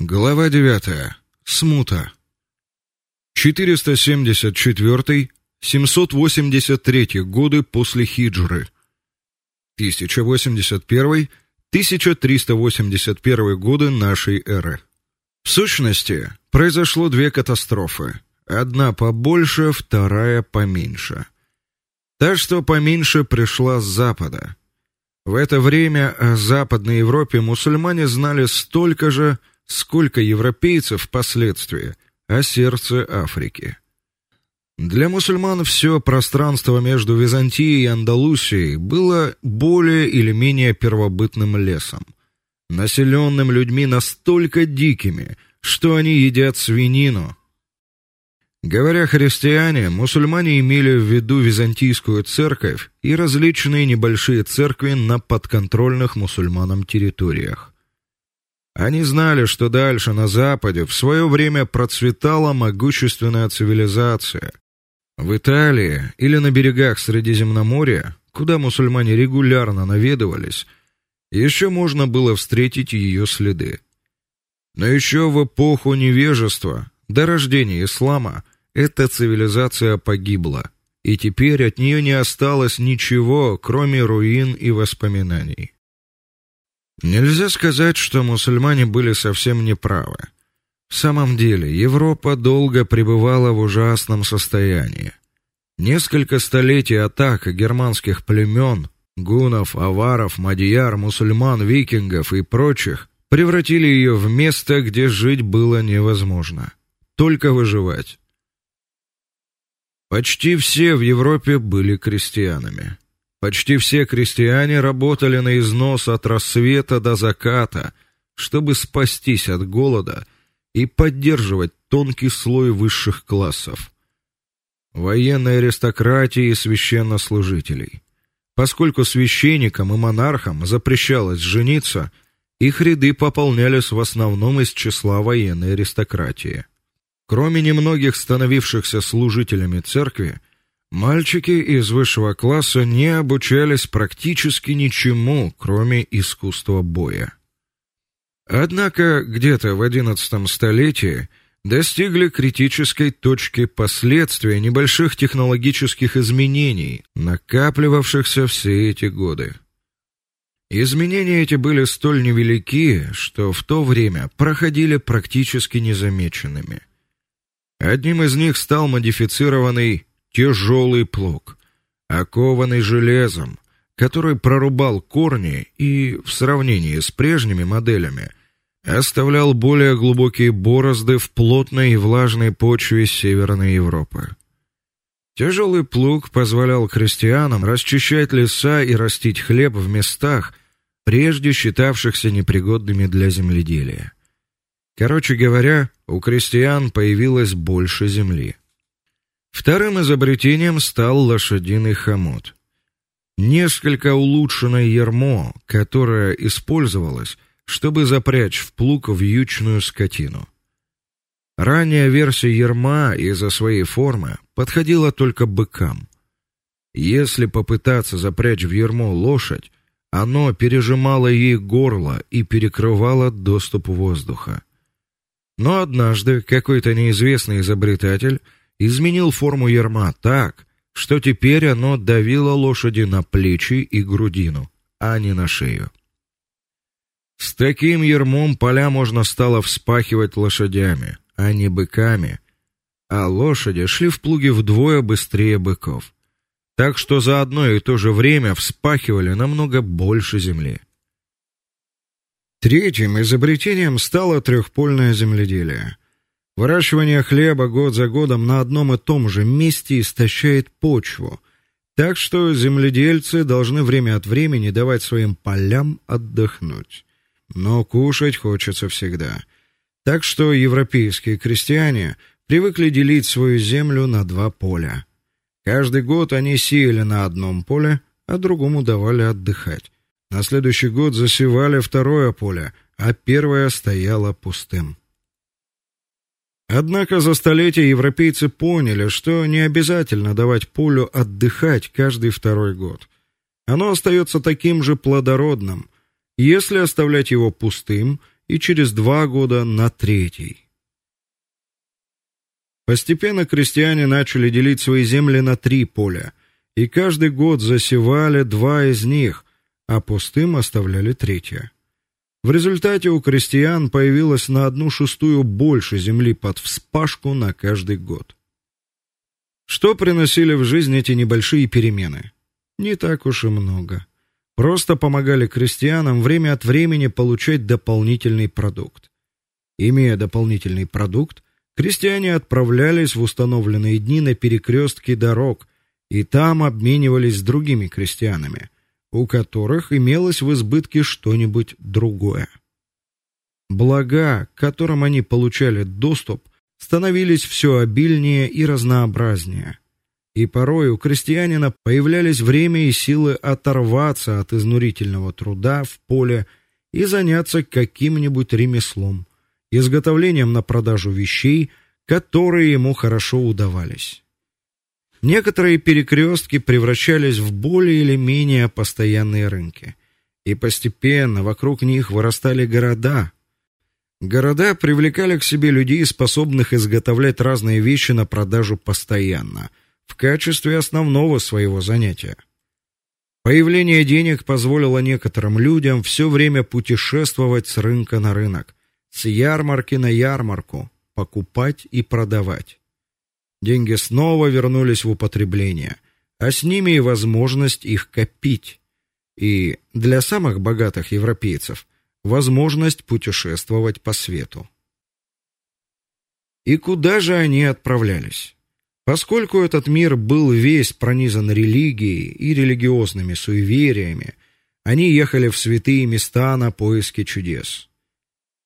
Глава 9. Смута. 474-783 годы после хиджры. 1081-1381 годы нашей эры. В сущности, произошло две катастрофы. Одна побольше, вторая поменьше. Та, что поменьше, пришла с запада. В это время о Западной Европе мусульмане знали столько же, сколько европейцев впоследствии о сердце Африки. Для мусульман все пространство между Византией и Андалусией было более или менее первобытным лесом, населенным людьми настолько дикими, что они едят свинину. Говоря христиане, мусульмане имели в виду византийскую церковь и различные небольшие церкви на подконтрольных мусульманам территориях. Они знали, что дальше на западе в свое время процветала могущественная цивилизация. В Италии или на берегах Средиземноморья, куда мусульмане регулярно наведывались, еще можно было встретить ее следы. Но еще в эпоху невежества, до рождения ислама, эта цивилизация погибла, и теперь от нее не осталось ничего, кроме руин и воспоминаний. Нельзя сказать, что мусульмане были совсем неправы. В самом деле, Европа долго пребывала в ужасном состоянии. Несколько столетий атак германских племен, гунов, аваров, мадьяр, мусульман, викингов и прочих превратили ее в место, где жить было невозможно, только выживать. Почти все в Европе были крестьянами. Почти все крестьяне работали на износ от рассвета до заката, чтобы спастись от голода и поддерживать тонкий слой высших классов. Военной аристократии и священнослужителей. Поскольку священникам и монархам запрещалось жениться, их ряды пополнялись в основном из числа военной аристократии. Кроме немногих становившихся служителями церкви, Мальчики из высшего класса не обучались практически ничему, кроме искусства боя. Однако где-то в XI столетии достигли критической точки последствия небольших технологических изменений, накапливавшихся все эти годы. Изменения эти были столь невелики, что в то время проходили практически незамеченными. Одним из них стал модифицированный тяжелый плуг, окованный железом, который прорубал корни и в сравнении с прежними моделями оставлял более глубокие борозды в плотной и влажной почве Северной Европы. Тяжелый плуг позволял крестьянам расчищать леса и растить хлеб в местах, прежде считавшихся непригодными для земледелия. Короче говоря, у крестьян появилось больше земли. Вторым изобретением стал лошадиный хомут. Несколько улучшенное ярмо, которое использовалось, чтобы запрячь в плуг вьючную скотину. Ранняя версия ярма из-за своей формы подходила только быкам. Если попытаться запрячь в ярмо лошадь, оно пережимало ей горло и перекрывало доступ воздуха. Но однажды какой-то неизвестный изобретатель изменил форму ярма так, что теперь оно давило лошади на плечи и грудину, а не на шею. С таким ярмом поля можно стало вспахивать лошадями, а не быками, а лошади шли в плуге вдвое быстрее быков. Так что за одно и то же время вспахивали намного больше земли. Третьим изобретением стало трехпольное земледелие. Выращивание хлеба год за годом на одном и том же месте истощает почву, так что земледельцы должны время от времени давать своим полям отдохнуть. Но кушать хочется всегда. Так что европейские крестьяне привыкли делить свою землю на два поля. Каждый год они сеяли на одном поле, а другому давали отдыхать. На следующий год засевали второе поле, а первое стояло пустым. Однако за столетия европейцы поняли, что не обязательно давать полю отдыхать каждый второй год. Оно остается таким же плодородным. Если оставлять его пустым и через два года на третий. Постепенно крестьяне начали делить свои земли на три поля, и каждый год засевали два из них, а пустым оставляли третье. В результате у крестьян появилось на одну шестую больше земли под вспашку на каждый год. Что приносили в жизнь эти небольшие перемены? Не так уж и много. Просто помогали крестьянам время от времени получать дополнительный продукт. Имея дополнительный продукт, крестьяне отправлялись в установленные дни на перекрестки дорог и там обменивались с другими крестьянами, у которых имелось в избытке что-нибудь другое. Блага, к которым они получали доступ, становились все обильнее и разнообразнее. И порой у крестьянина появлялись время и силы оторваться от изнурительного труда в поле и заняться каким-нибудь ремеслом, изготовлением на продажу вещей, которые ему хорошо удавались. Некоторые перекрестки превращались в более или менее постоянные рынки, и постепенно вокруг них вырастали города, Города привлекали к себе людей, способных изготовлять разные вещи на продажу постоянно, в качестве основного своего занятия. Появление денег позволило некоторым людям все время путешествовать с рынка на рынок, с ярмарки на ярмарку, покупать и продавать. Деньги снова вернулись в употребление, а с ними и возможность их копить. И для самых богатых европейцев – возможность путешествовать по свету. И куда же они отправлялись? Поскольку этот мир был весь пронизан религией и религиозными суевериями, они ехали в святые места на поиски чудес.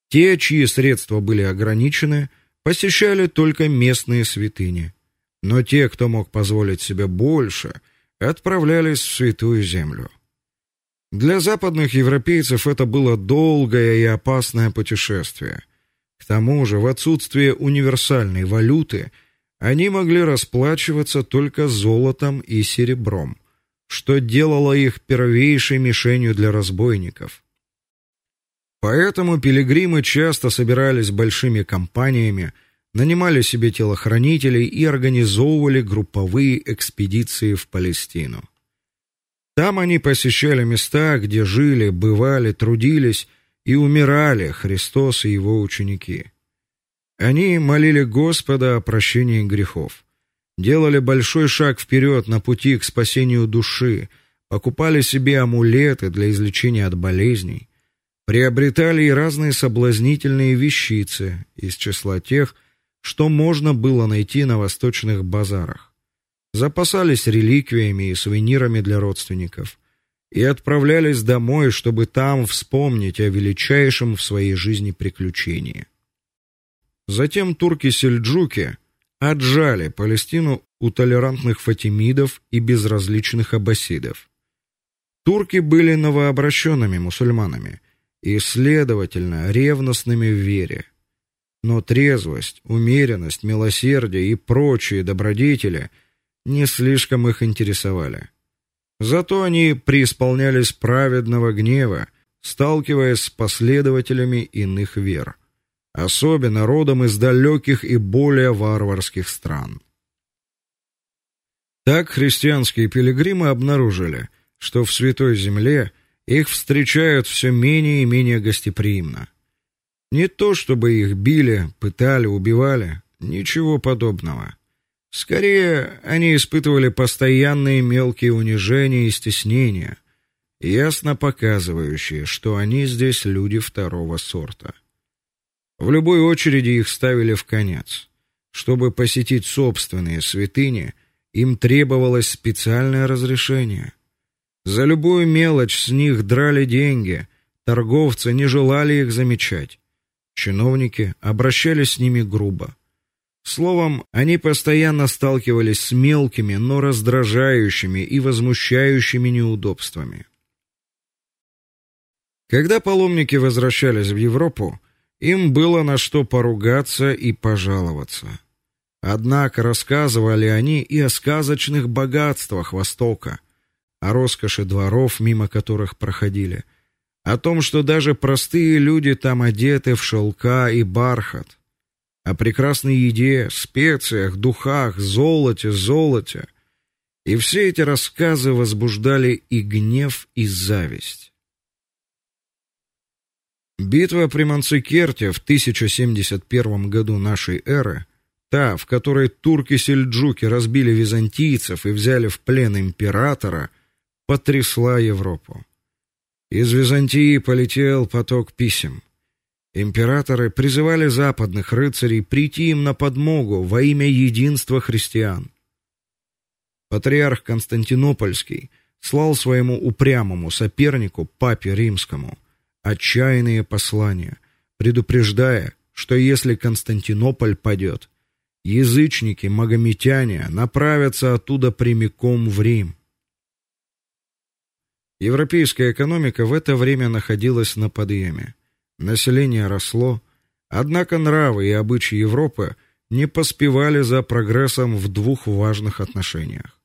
Те, чьи средства были ограничены, посещали только местные святыни, но те, кто мог позволить себе больше, отправлялись в святую землю. Для западных европейцев это было долгое и опасное путешествие. К тому же, в отсутствие универсальной валюты, они могли расплачиваться только золотом и серебром, что делало их первейшей мишенью для разбойников. Поэтому пилигримы часто собирались большими компаниями, нанимали себе телохранителей и организовывали групповые экспедиции в Палестину. Там они посещали места, где жили, бывали, трудились и умирали Христос и его ученики. Они молили Господа о прощении грехов, делали большой шаг вперед на пути к спасению души, покупали себе амулеты для излечения от болезней, приобретали и разные соблазнительные вещицы из числа тех, что можно было найти на восточных базарах запасались реликвиями и сувенирами для родственников и отправлялись домой, чтобы там вспомнить о величайшем в своей жизни приключении. Затем турки-сельджуки отжали Палестину у толерантных фатимидов и безразличных аббасидов. Турки были новообращенными мусульманами и, следовательно, ревностными в вере. Но трезвость, умеренность, милосердие и прочие добродетели – не слишком их интересовали. Зато они преисполнялись праведного гнева, сталкиваясь с последователями иных вер, особенно родом из далеких и более варварских стран. Так христианские пилигримы обнаружили, что в Святой Земле их встречают все менее и менее гостеприимно. Не то чтобы их били, пытали, убивали, ничего подобного. Скорее, они испытывали постоянные мелкие унижения и стеснения, ясно показывающие, что они здесь люди второго сорта. В любой очереди их ставили в конец. Чтобы посетить собственные святыни, им требовалось специальное разрешение. За любую мелочь с них драли деньги, торговцы не желали их замечать. Чиновники обращались с ними грубо. Словом, они постоянно сталкивались с мелкими, но раздражающими и возмущающими неудобствами. Когда паломники возвращались в Европу, им было на что поругаться и пожаловаться. Однако рассказывали они и о сказочных богатствах Востока, о роскоши дворов, мимо которых проходили, о том, что даже простые люди там одеты в шелка и бархат, о прекрасной еде, специях, духах, золоте, золоте. И все эти рассказы возбуждали и гнев, и зависть. Битва при Манцикерте в 1071 году нашей эры, та, в которой турки-сельджуки разбили византийцев и взяли в плен императора, потрясла Европу. Из Византии полетел поток писем. Императоры призывали западных рыцарей прийти им на подмогу во имя единства христиан. Патриарх Константинопольский слал своему упрямому сопернику папе римскому отчаянные послания, предупреждая, что если Константинополь падет, язычники, магометяне направятся оттуда прямиком в Рим. Европейская экономика в это время находилась на подъеме. Население росло, однако нравы и обычаи Европы не поспевали за прогрессом в двух важных отношениях.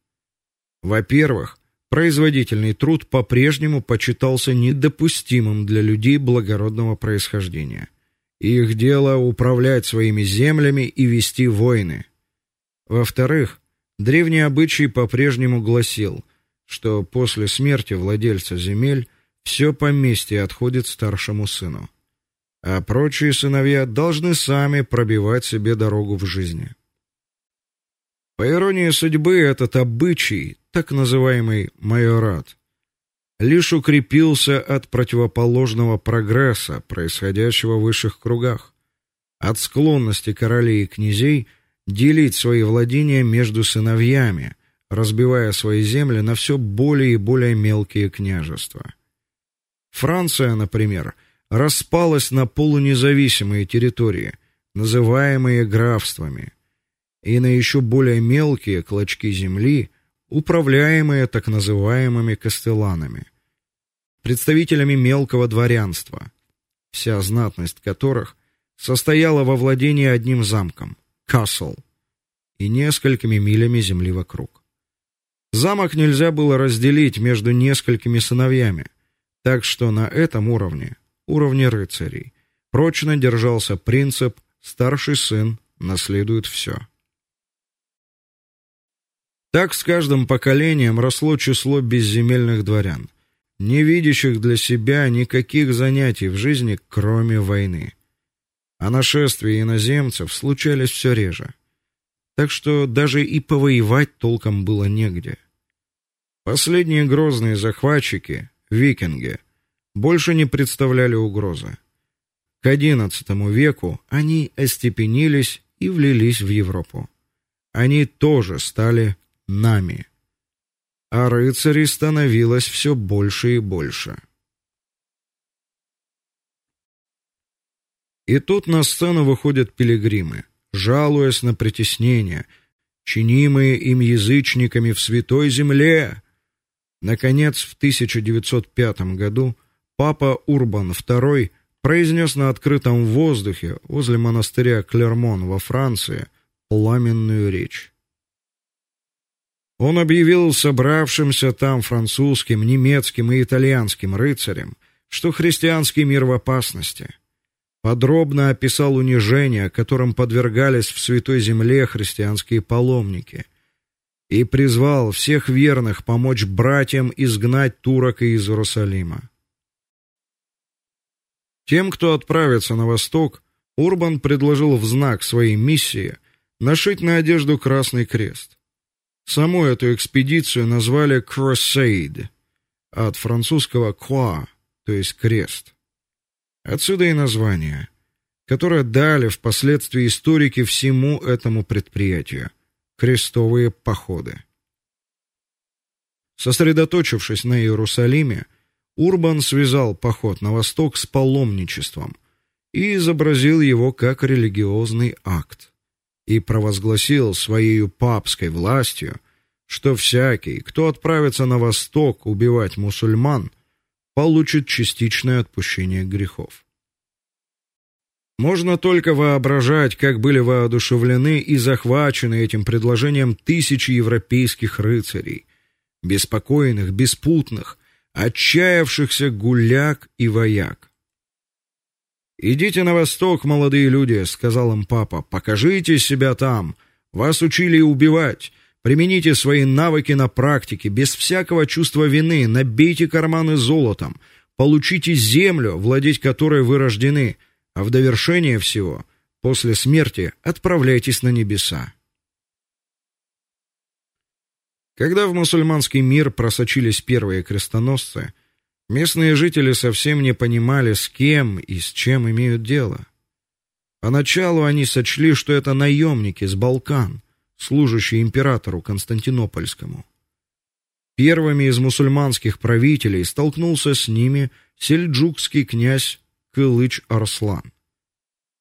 Во-первых, производительный труд по-прежнему почитался недопустимым для людей благородного происхождения. Их дело управлять своими землями и вести войны. Во-вторых, древний обычай по-прежнему гласил – что после смерти владельца земель все поместье отходит старшему сыну, а прочие сыновья должны сами пробивать себе дорогу в жизни. По иронии судьбы, этот обычай, так называемый майорат, лишь укрепился от противоположного прогресса, происходящего в высших кругах, от склонности королей и князей делить свои владения между сыновьями, разбивая свои земли на все более и более мелкие княжества. Франция, например, распалась на полунезависимые территории, называемые графствами, и на еще более мелкие клочки земли, управляемые так называемыми кастелланами, представителями мелкого дворянства, вся знатность которых состояла во владении одним замком castle и несколькими милями земли вокруг. Замок нельзя было разделить между несколькими сыновьями, так что на этом уровне, уровне рыцарей, прочно держался принцип старший сын наследует все. Так с каждым поколением росло число безземельных дворян, не видящих для себя никаких занятий в жизни, кроме войны. А нашествия иноземцев случались все реже так что даже и повоевать толком было негде. Последние грозные захватчики, викинги, больше не представляли угрозы. К XI веку они остепенились и влились в Европу. Они тоже стали нами. А рыцарей становилось все больше и больше. И тут на сцену выходят пилигримы жалуясь на притеснения, чинимые им язычниками в святой земле. Наконец, в 1905 году папа Урбан II произнес на открытом воздухе возле монастыря Клермон во Франции пламенную речь. Он объявил собравшимся там французским, немецким и итальянским рыцарям, что христианский мир в опасности – подробно описал унижения, которым подвергались в святой земле христианские паломники, и призвал всех верных помочь братьям изгнать турок из Иерусалима. Тем, кто отправится на восток, Урбан предложил в знак своей миссии нашить на одежду красный крест. Саму эту экспедицию назвали Crusade, от французского croix, то есть крест. Отсюда и название, которое дали впоследствии историки всему этому предприятию крестовые походы. Сосредоточившись на Иерусалиме, Урбан связал поход на восток с паломничеством и изобразил его как религиозный акт и провозгласил своей папской властью, что всякий, кто отправится на восток убивать мусульман, получит частичное отпущение грехов. Можно только воображать, как были воодушевлены и захвачены этим предложением тысячи европейских рыцарей, беспокойных, беспутных, отчаявшихся гуляк и вояк. Идите на восток, молодые люди, сказал им папа. Покажите себя там. Вас учили убивать. Примените свои навыки на практике, без всякого чувства вины, набейте карманы золотом, получите землю, владеть которой вы рождены, а в довершение всего, после смерти отправляйтесь на небеса. Когда в мусульманский мир просочились первые крестоносцы, местные жители совсем не понимали, с кем и с чем имеют дело. Поначалу они сочли, что это наемники с Балкан, служащие императору Константинопольскому. Первыми из мусульманских правителей столкнулся с ними сельджукский князь Кылыч Арслан,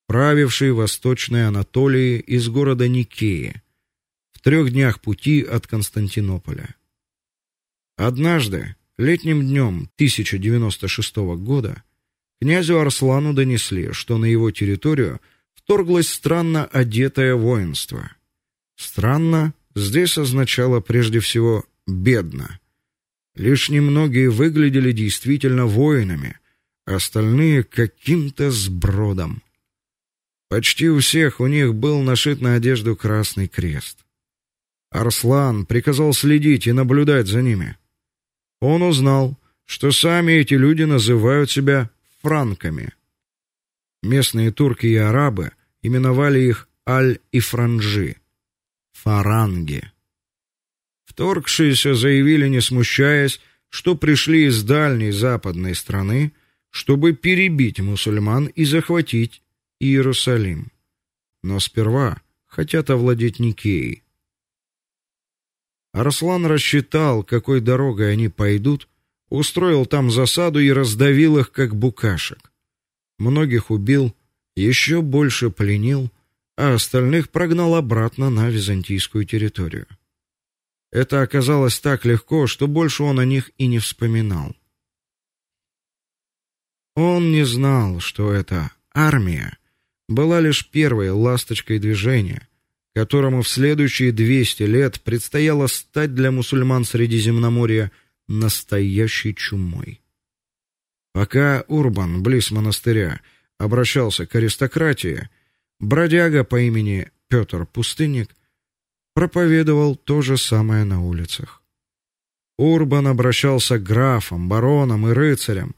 правивший Восточной Анатолией из города Никеи в трех днях пути от Константинополя. Однажды, летним днем 1096 года, князю Арслану донесли, что на его территорию вторглось странно одетое воинство. Странно здесь означало прежде всего бедно. Лишь немногие выглядели действительно воинами, а остальные каким-то сбродом. Почти у всех у них был нашит на одежду красный крест. Арслан приказал следить и наблюдать за ними. Он узнал, что сами эти люди называют себя франками. Местные турки и арабы именовали их аль-ифранжи фаранги. Вторгшиеся заявили, не смущаясь, что пришли из дальней западной страны, чтобы перебить мусульман и захватить Иерусалим. Но сперва хотят овладеть Никеей. Арслан рассчитал, какой дорогой они пойдут, устроил там засаду и раздавил их как букашек. Многих убил, еще больше пленил, а остальных прогнал обратно на византийскую территорию. Это оказалось так легко, что больше он о них и не вспоминал. Он не знал, что эта армия была лишь первой ласточкой движения, которому в следующие 200 лет предстояло стать для мусульман Средиземноморья настоящей чумой. Пока Урбан близ монастыря обращался к аристократии, Бродяга по имени Петр Пустынник проповедовал то же самое на улицах. Урбан обращался к графам, баронам и рыцарям,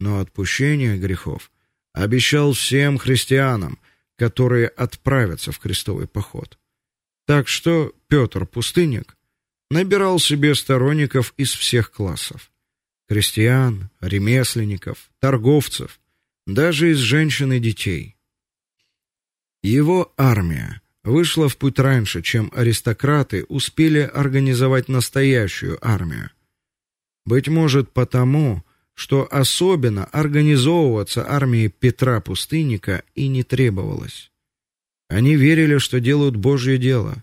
но отпущение грехов обещал всем христианам, которые отправятся в крестовый поход. Так что Петр Пустынник набирал себе сторонников из всех классов: крестьян, ремесленников, торговцев, даже из женщин и детей. Его армия вышла в путь раньше, чем аристократы успели организовать настоящую армию. Быть может, потому, что особенно организовываться армии Петра Пустынника и не требовалось. Они верили, что делают Божье дело.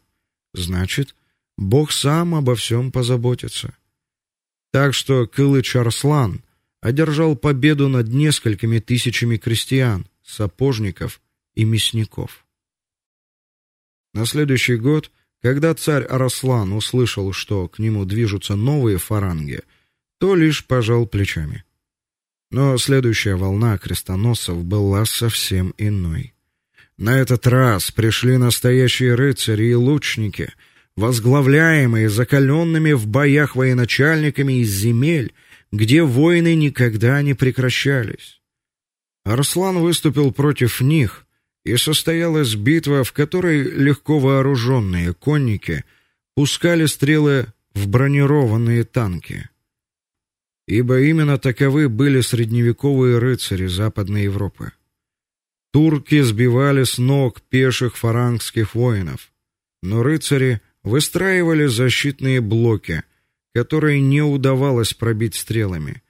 Значит, Бог сам обо всем позаботится. Так что Кылыч Арслан одержал победу над несколькими тысячами крестьян, сапожников и мясников. На следующий год, когда царь Араслан услышал, что к нему движутся новые фаранги, то лишь пожал плечами. Но следующая волна крестоносцев была совсем иной. На этот раз пришли настоящие рыцари и лучники, возглавляемые закаленными в боях военачальниками из земель, где войны никогда не прекращались. Арслан выступил против них, и состоялась битва, в которой легко вооруженные конники пускали стрелы в бронированные танки. Ибо именно таковы были средневековые рыцари Западной Европы. Турки сбивали с ног пеших фарангских воинов, но рыцари выстраивали защитные блоки, которые не удавалось пробить стрелами,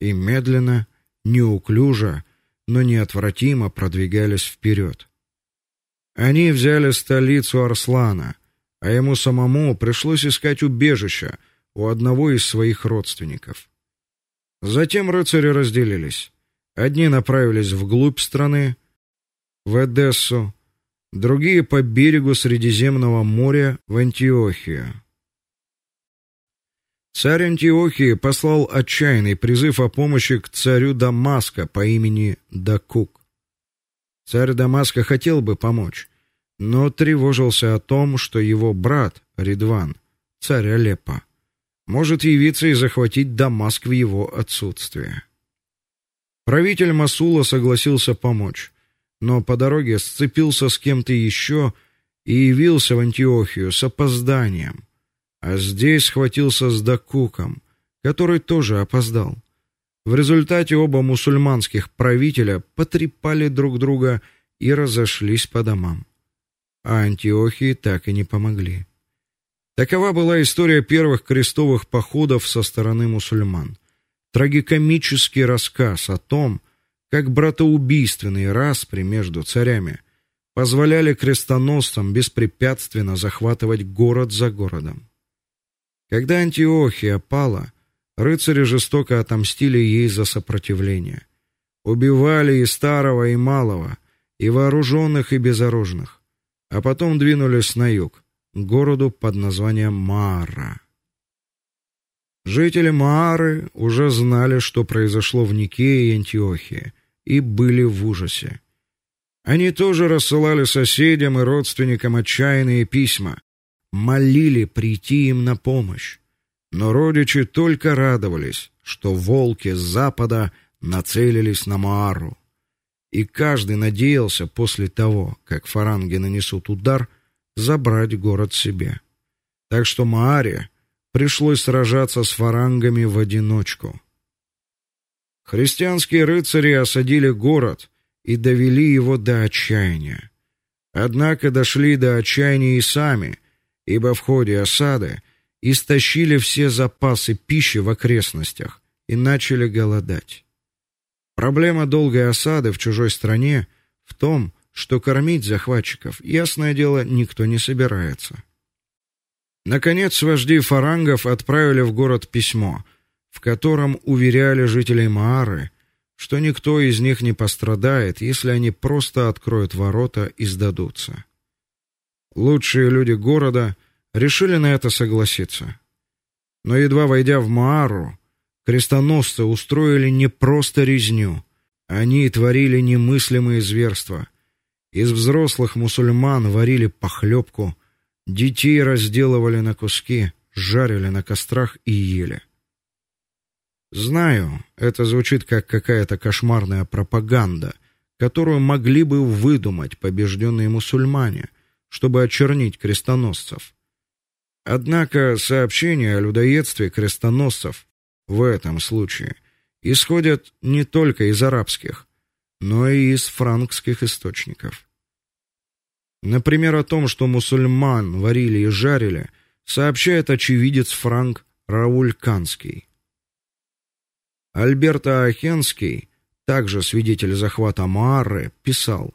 и медленно, неуклюже но неотвратимо продвигались вперед. Они взяли столицу Арслана, а ему самому пришлось искать убежище у одного из своих родственников. Затем рыцари разделились. Одни направились вглубь страны, в Эдессу, другие по берегу Средиземного моря в Антиохию. Царь Антиохии послал отчаянный призыв о помощи к царю Дамаска по имени Дакук. Царь Дамаска хотел бы помочь, но тревожился о том, что его брат Ридван, царь Алеппо, может явиться и захватить Дамаск в его отсутствие. Правитель Масула согласился помочь, но по дороге сцепился с кем-то еще и явился в Антиохию с опозданием а здесь схватился с Дакуком, который тоже опоздал. В результате оба мусульманских правителя потрепали друг друга и разошлись по домам. А Антиохии так и не помогли. Такова была история первых крестовых походов со стороны мусульман. Трагикомический рассказ о том, как братоубийственные распри между царями позволяли крестоносцам беспрепятственно захватывать город за городом. Когда Антиохия пала, рыцари жестоко отомстили ей за сопротивление. Убивали и старого, и малого, и вооруженных, и безоружных, а потом двинулись на юг, к городу под названием Мара. Жители Маары уже знали, что произошло в Никее и Антиохии, и были в ужасе. Они тоже рассылали соседям и родственникам отчаянные письма, молили прийти им на помощь. Но родичи только радовались, что волки с запада нацелились на Маару. И каждый надеялся после того, как фаранги нанесут удар, забрать город себе. Так что Мааре пришлось сражаться с фарангами в одиночку. Христианские рыцари осадили город и довели его до отчаяния. Однако дошли до отчаяния и сами, ибо в ходе осады истощили все запасы пищи в окрестностях и начали голодать. Проблема долгой осады в чужой стране в том, что кормить захватчиков, ясное дело, никто не собирается. Наконец, вожди фарангов отправили в город письмо, в котором уверяли жителей Маары, что никто из них не пострадает, если они просто откроют ворота и сдадутся. Лучшие люди города решили на это согласиться. Но едва войдя в Маару, крестоносцы устроили не просто резню, они творили немыслимые зверства. Из взрослых мусульман варили похлебку, детей разделывали на куски, жарили на кострах и ели. Знаю, это звучит как какая-то кошмарная пропаганда, которую могли бы выдумать побежденные мусульмане чтобы очернить крестоносцев. Однако сообщения о людоедстве крестоносцев в этом случае исходят не только из арабских, но и из франкских источников. Например, о том, что мусульман варили и жарили, сообщает очевидец Франк Рауль Канский. Альберто Ахенский, также свидетель захвата Маарры, писал: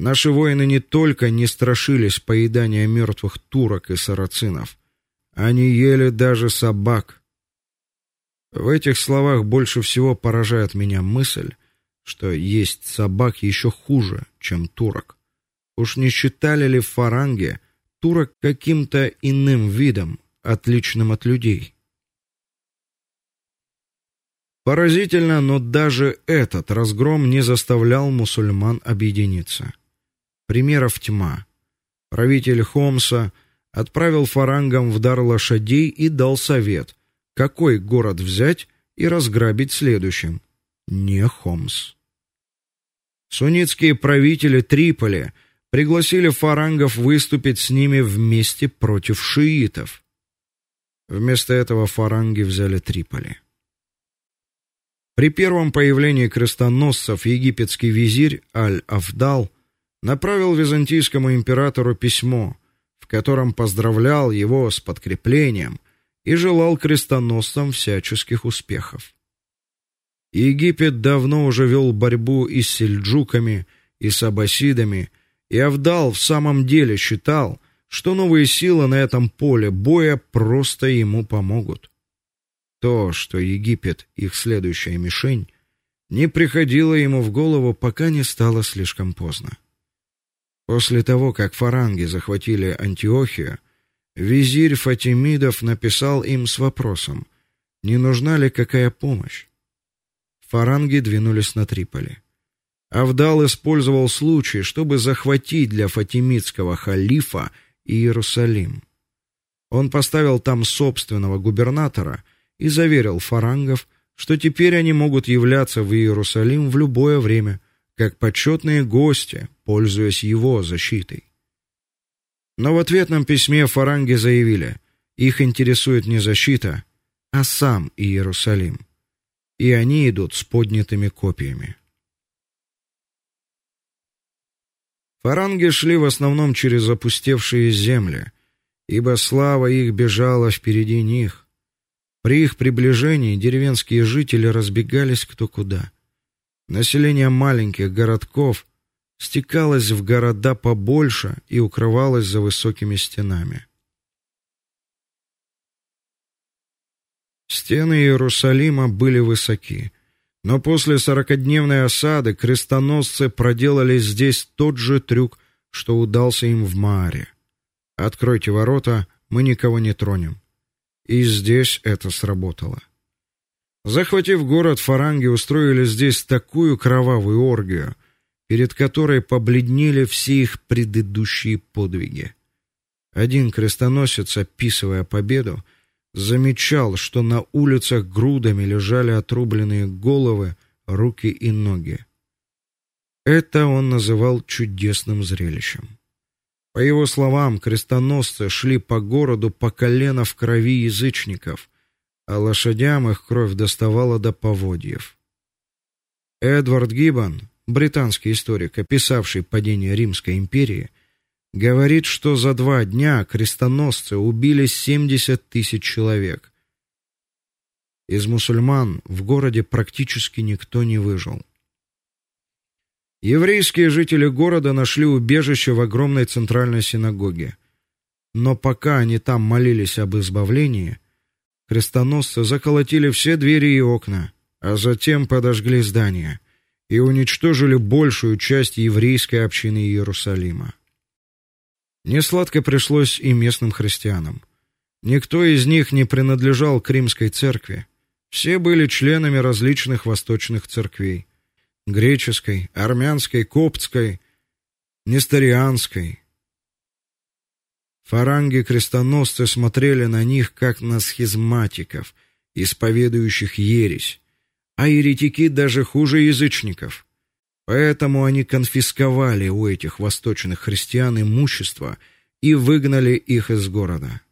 Наши воины не только не страшились поедания мертвых турок и сарацинов, они ели даже собак. В этих словах больше всего поражает меня мысль, что есть собак еще хуже, чем турок. Уж не считали ли фаранги турок каким-то иным видом, отличным от людей? Поразительно, но даже этот разгром не заставлял мусульман объединиться. Примеров тьма. Правитель Хомса отправил фарангам в дар лошадей и дал совет, какой город взять и разграбить следующим. Не Хомс. Суннитские правители Триполи пригласили фарангов выступить с ними вместе против шиитов. Вместо этого фаранги взяли Триполи. При первом появлении крестоносцев египетский визирь Аль-Афдал направил византийскому императору письмо, в котором поздравлял его с подкреплением и желал крестоносцам всяческих успехов. Египет давно уже вел борьбу и с сельджуками, и с аббасидами, и Авдал в самом деле считал, что новые силы на этом поле боя просто ему помогут. То, что Египет их следующая мишень, не приходило ему в голову, пока не стало слишком поздно. После того, как фаранги захватили Антиохию, Визирь Фатимидов написал им с вопросом: не нужна ли какая помощь? Фаранги двинулись на Триполи. Авдал использовал случай, чтобы захватить для фатимидского халифа Иерусалим. Он поставил там собственного губернатора и заверил фарангов, что теперь они могут являться в Иерусалим в любое время, как почетные гости, пользуясь его защитой. Но в ответном письме фаранги заявили: их интересует не защита, а сам Иерусалим. И они идут с поднятыми копьями. Фаранги шли в основном через опустевшие земли, ибо слава их бежала впереди них. При их приближении деревенские жители разбегались кто куда. Население маленьких городков стекалось в города побольше и укрывалось за высокими стенами. Стены Иерусалима были высоки, но после сорокадневной осады крестоносцы проделали здесь тот же трюк, что удался им в Маре. Откройте ворота, мы никого не тронем. И здесь это сработало. Захватив город, фаранги устроили здесь такую кровавую оргию, перед которой побледнели все их предыдущие подвиги. Один крестоносец, описывая победу, замечал, что на улицах грудами лежали отрубленные головы, руки и ноги. Это он называл чудесным зрелищем. По его словам, крестоносцы шли по городу по колено в крови язычников, а лошадям их кровь доставала до поводьев. Эдвард Гиббон, британский историк, описавший падение Римской империи, говорит, что за два дня крестоносцы убили 70 тысяч человек. Из мусульман в городе практически никто не выжил. Еврейские жители города нашли убежище в огромной центральной синагоге. Но пока они там молились об избавлении, крестоносцы заколотили все двери и окна, а затем подожгли здание и уничтожили большую часть еврейской общины Иерусалима. Несладко пришлось и местным христианам. Никто из них не принадлежал к римской церкви. Все были членами различных восточных церквей: греческой, армянской, коптской, несторианской. Фаранги-крестоносцы смотрели на них как на схизматиков, исповедующих ересь, а еретики даже хуже язычников. Поэтому они конфисковали у этих восточных христиан имущество и выгнали их из города.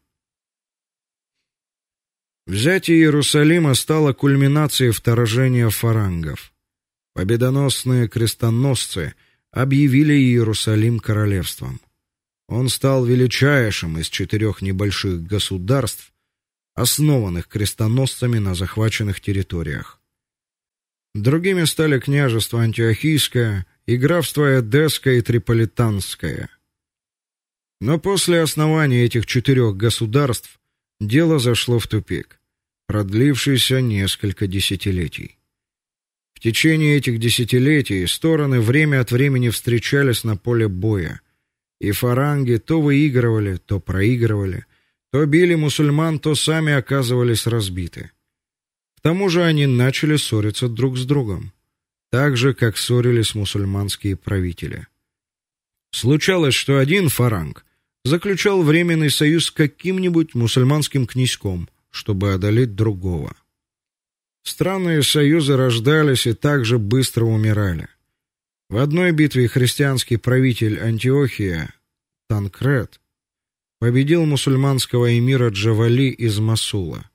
Взятие Иерусалима стало кульминацией вторжения фарангов. Победоносные крестоносцы объявили Иерусалим королевством. Он стал величайшим из четырех небольших государств, основанных крестоносцами на захваченных территориях. Другими стали княжество Антиохийское и графство Эдесское и Триполитанское. Но после основания этих четырех государств дело зашло в тупик, продлившийся несколько десятилетий. В течение этих десятилетий стороны время от времени встречались на поле боя, и фаранги то выигрывали, то проигрывали, то били мусульман, то сами оказывались разбиты. К тому же они начали ссориться друг с другом, так же как ссорились мусульманские правители. Случалось, что один фаранг заключал временный союз с каким-нибудь мусульманским князьком, чтобы одолеть другого. Странные союзы рождались и также быстро умирали. В одной битве христианский правитель Антиохия Танкред победил мусульманского эмира Джавали из Масула.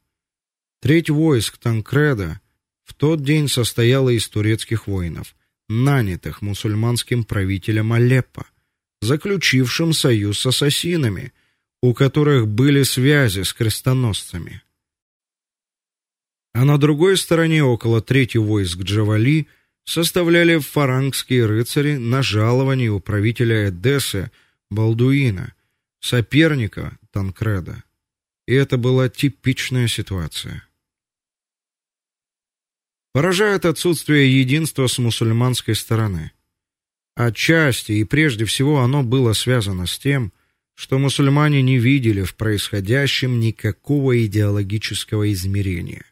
Треть войск Танкреда в тот день состояла из турецких воинов, нанятых мусульманским правителем Алеппо, заключившим союз с ассасинами, у которых были связи с крестоносцами. А на другой стороне около трети войск Джавали составляли фарангские рыцари на жаловании у правителя Эдессы Балдуина, соперника Танкреда. И это была типичная ситуация. Поражает отсутствие единства с мусульманской стороны. Отчасти и прежде всего оно было связано с тем, что мусульмане не видели в происходящем никакого идеологического измерения.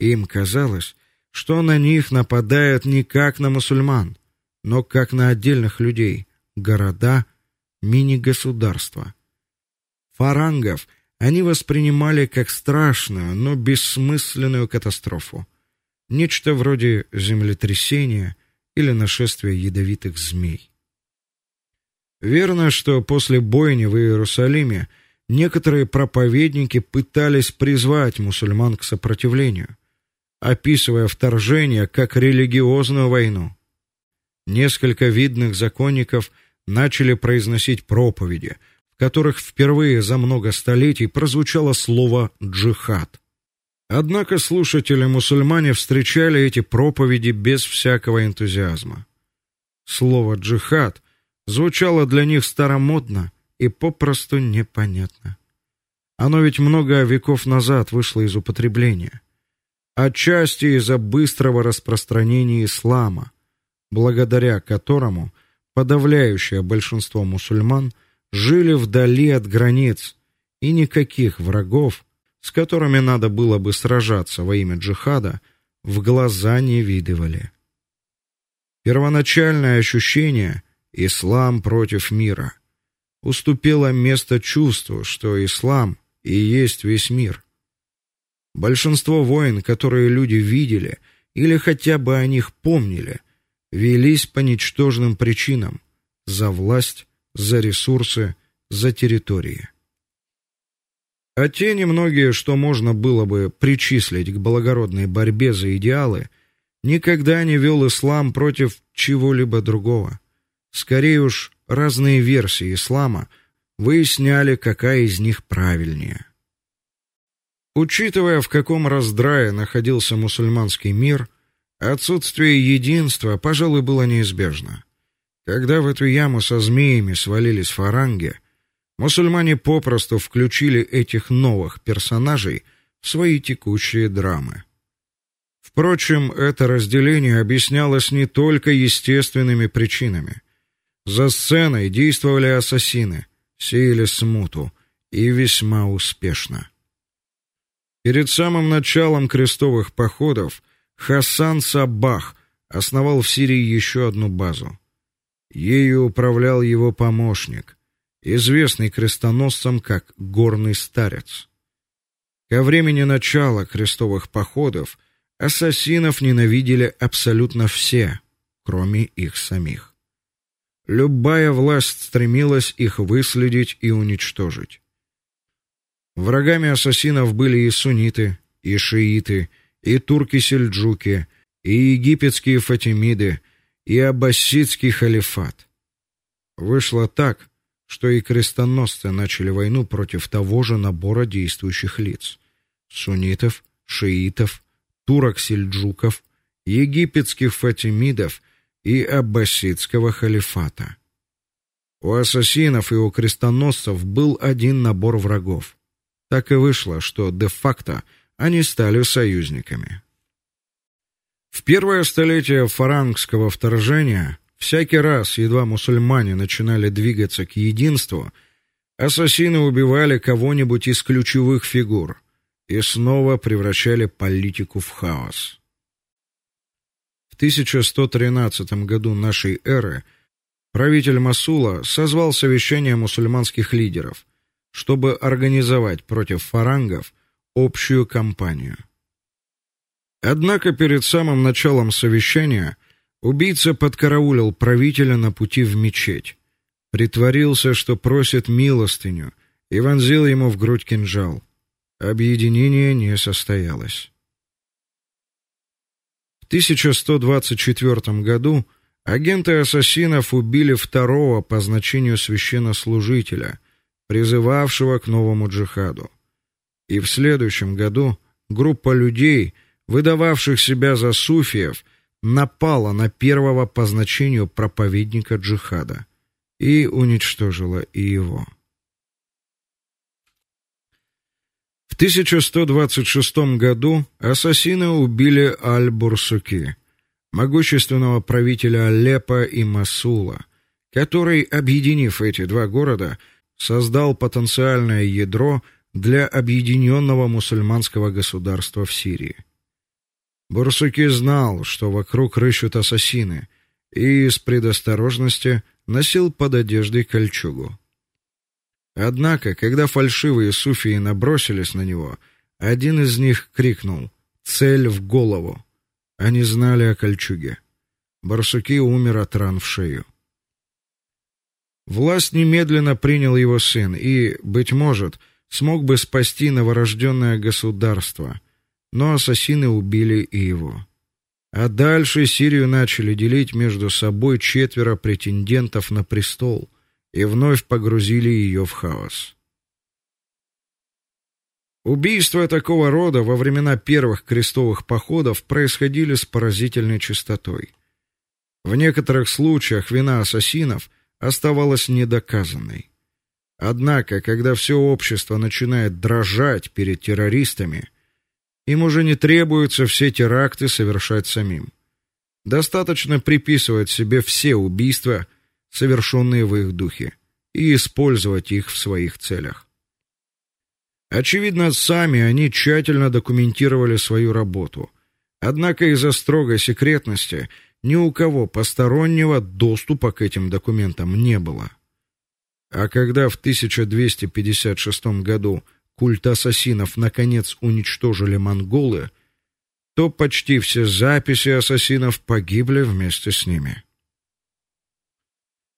Им казалось, что на них нападают не как на мусульман, но как на отдельных людей, города, мини-государства. Фарангов они воспринимали как страшную, но бессмысленную катастрофу, нечто вроде землетрясения или нашествия ядовитых змей. Верно, что после бойни в Иерусалиме некоторые проповедники пытались призвать мусульман к сопротивлению, описывая вторжение как религиозную войну. Несколько видных законников начали произносить проповеди, в которых впервые за много столетий прозвучало слово джихад. Однако слушатели-мусульмане встречали эти проповеди без всякого энтузиазма. Слово джихад звучало для них старомодно и попросту непонятно. Оно ведь много веков назад вышло из употребления, отчасти из-за быстрого распространения ислама, благодаря которому подавляющее большинство мусульман жили вдали от границ, и никаких врагов, с которыми надо было бы сражаться во имя джихада, в глаза не видывали. Первоначальное ощущение ислам против мира. Уступило место чувству, что ислам и есть весь мир. Большинство войн, которые люди видели или хотя бы о них помнили, велись по ничтожным причинам: за власть, за ресурсы, за территории. А те немногие, что можно было бы причислить к благородной борьбе за идеалы, никогда не вел ислам против чего-либо другого. Скорее уж, разные версии ислама выясняли, какая из них правильнее. Учитывая, в каком раздрае находился мусульманский мир, отсутствие единства, пожалуй, было неизбежно. Когда в эту яму со змеями свалились фаранги, мусульмане попросту включили этих новых персонажей в свои текущие драмы. Впрочем, это разделение объяснялось не только естественными причинами. За сценой действовали ассасины, сеяли смуту и весьма успешно. Перед самым началом крестовых походов Хасан Сабах основал в Сирии еще одну базу. Ею управлял его помощник, известный крестоносцам как Горный старец. Ко времени начала крестовых походов ассасинов ненавидели абсолютно все, кроме их самих. Любая власть стремилась их выследить и уничтожить. Врагами ассасинов были и сунниты, и шииты, и турки-сельджуки, и египетские фатимиды, и аббасидский халифат. Вышло так, что и крестоносцы начали войну против того же набора действующих лиц: суннитов, шиитов, турок-сельджуков, египетских фатимидов и аббасидского халифата. У ассасинов и у крестоносцев был один набор врагов. Так и вышло, что де-факто они стали союзниками. В первое столетие фарангского вторжения, всякий раз, едва мусульмане начинали двигаться к единству, ассасины убивали кого-нибудь из ключевых фигур и снова превращали политику в хаос. В 1113 году нашей эры правитель Масула созвал совещание мусульманских лидеров, чтобы организовать против фарангов общую кампанию. Однако перед самым началом совещания убийца подкараулил правителя на пути в мечеть, притворился, что просит милостыню, и вонзил ему в грудь кинжал. Объединение не состоялось. В 1124 году агенты ассасинов убили второго по значению священнослужителя, призывавшего к новому джихаду. И в следующем году группа людей, выдававших себя за суфиев, напала на первого по значению проповедника джихада и уничтожила и его. В 1126 году ассасины убили Аль-Бурсуки, могущественного правителя Алеппо и Масула, который, объединив эти два города, создал потенциальное ядро для объединенного мусульманского государства в Сирии. Бурсуки знал, что вокруг рыщут ассасины, и из предосторожности носил под одеждой кольчугу. Однако, когда фальшивые суфии набросились на него, один из них крикнул: "Цель в голову!" Они знали о кольчуге. Барсуки умер от ран в шею. Власть немедленно принял его сын и, быть может, смог бы спасти новорожденное государство, но ассасины убили и его. А дальше Сирию начали делить между собой четверо претендентов на престол и вновь погрузили ее в хаос. Убийства такого рода во времена первых крестовых походов происходили с поразительной частотой. В некоторых случаях вина ассасинов оставалась недоказанной. Однако, когда все общество начинает дрожать перед террористами, им уже не требуется все теракты совершать самим. Достаточно приписывать себе все убийства, совершенные в их духе, и использовать их в своих целях. Очевидно, сами они тщательно документировали свою работу. Однако из-за строгой секретности ни у кого постороннего доступа к этим документам не было. А когда в 1256 году культ ассасинов наконец уничтожили монголы, то почти все записи ассасинов погибли вместе с ними.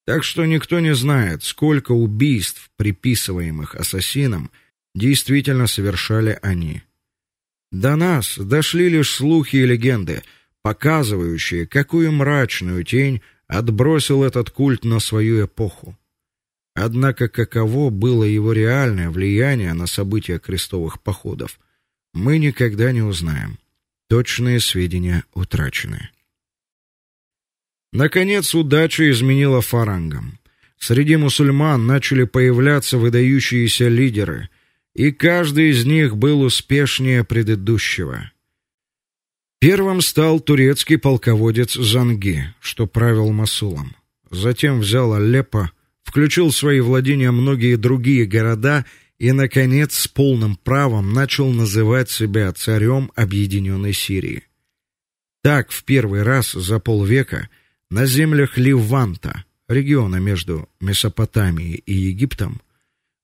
Так что никто не знает, сколько убийств, приписываемых ассасинам, действительно совершали они. До нас дошли лишь слухи и легенды, показывающие, какую мрачную тень отбросил этот культ на свою эпоху. Однако каково было его реальное влияние на события крестовых походов, мы никогда не узнаем. Точные сведения утрачены. Наконец удача изменила фарангам. Среди мусульман начали появляться выдающиеся лидеры, и каждый из них был успешнее предыдущего. Первым стал турецкий полководец Занги, что правил Масулом. Затем взял Алеппо, включил в свои владения многие другие города и наконец с полным правом начал называть себя царем объединенной Сирии. Так в первый раз за полвека на землях Ливанта, региона между Месопотамией и Египтом,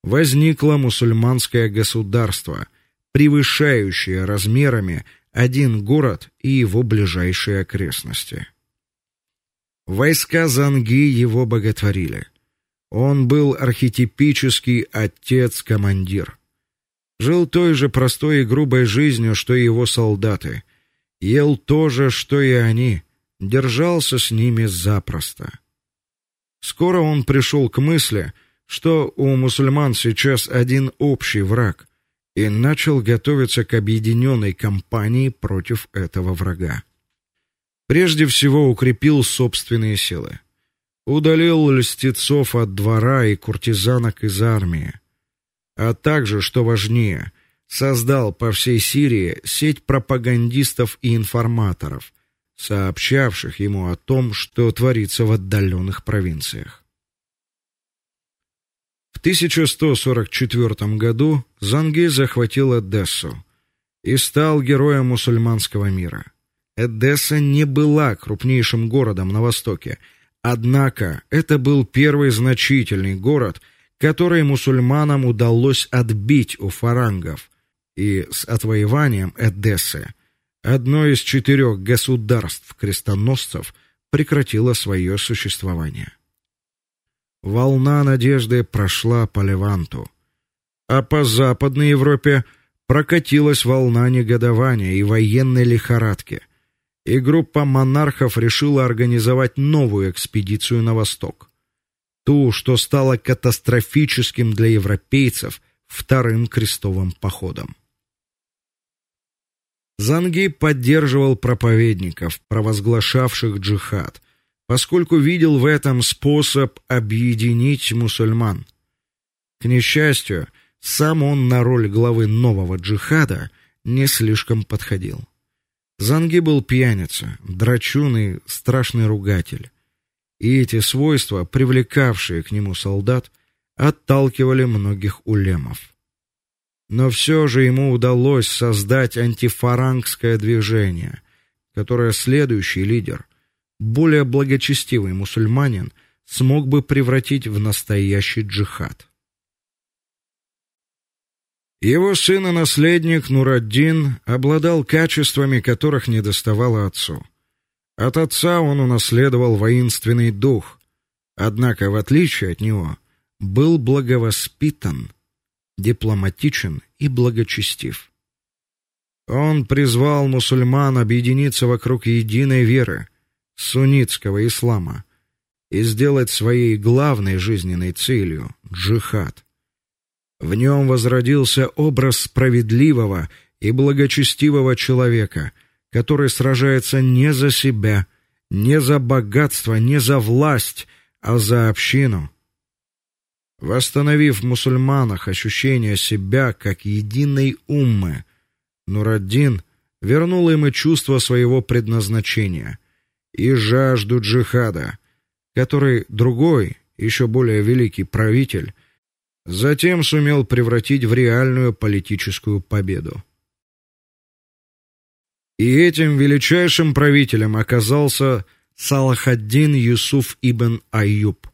возникло мусульманское государство, превышающее размерами один город и его ближайшие окрестности. Войска Занги его боготворили. Он был архетипический отец-командир. Жил той же простой и грубой жизнью, что и его солдаты. Ел то же, что и они, держался с ними запросто. Скоро он пришел к мысли, что у мусульман сейчас один общий враг, и начал готовиться к объединенной кампании против этого врага. Прежде всего укрепил собственные силы. Удалил льстецов от двора и куртизанок из армии, а также, что важнее, создал по всей Сирии сеть пропагандистов и информаторов, сообщавших ему о том, что творится в отдаленных провинциях. 1144 году Занги захватил Эдессу и стал героем мусульманского мира. Эдесса не была крупнейшим городом на востоке, однако это был первый значительный город, который мусульманам удалось отбить у фарангов, и с отвоеванием Эдессы одно из четырех государств крестоносцев прекратило свое существование. Волна надежды прошла по Леванту, а по Западной Европе прокатилась волна негодования и военной лихорадки. И группа монархов решила организовать новую экспедицию на восток, ту, что стала катастрофическим для европейцев вторым крестовым походом. Занги поддерживал проповедников, провозглашавших джихад, поскольку видел в этом способ объединить мусульман. К несчастью, сам он на роль главы нового джихада не слишком подходил. Занги был пьяница, драчун и страшный ругатель. И эти свойства, привлекавшие к нему солдат, отталкивали многих улемов. Но все же ему удалось создать антифарангское движение, которое следующий лидер, более благочестивый мусульманин, смог бы превратить в настоящий джихад. Его сын и наследник Нураддин обладал качествами, которых недоставало отцу. От отца он унаследовал воинственный дух, однако в отличие от него был благовоспитан, дипломатичен и благочестив. Он призвал мусульман объединиться вокруг единой веры суннитского ислама и сделать своей главной жизненной целью джихад. В нем возродился образ справедливого и благочестивого человека, который сражается не за себя, не за богатство, не за власть, а за общину. Восстановив в мусульманах ощущение себя как единой уммы, Нураддин вернул им и чувство своего предназначения и жажду джихада, который другой, еще более великий правитель затем сумел превратить в реальную политическую победу. И этим величайшим правителем оказался Салахаддин Юсуф ибн Аюб,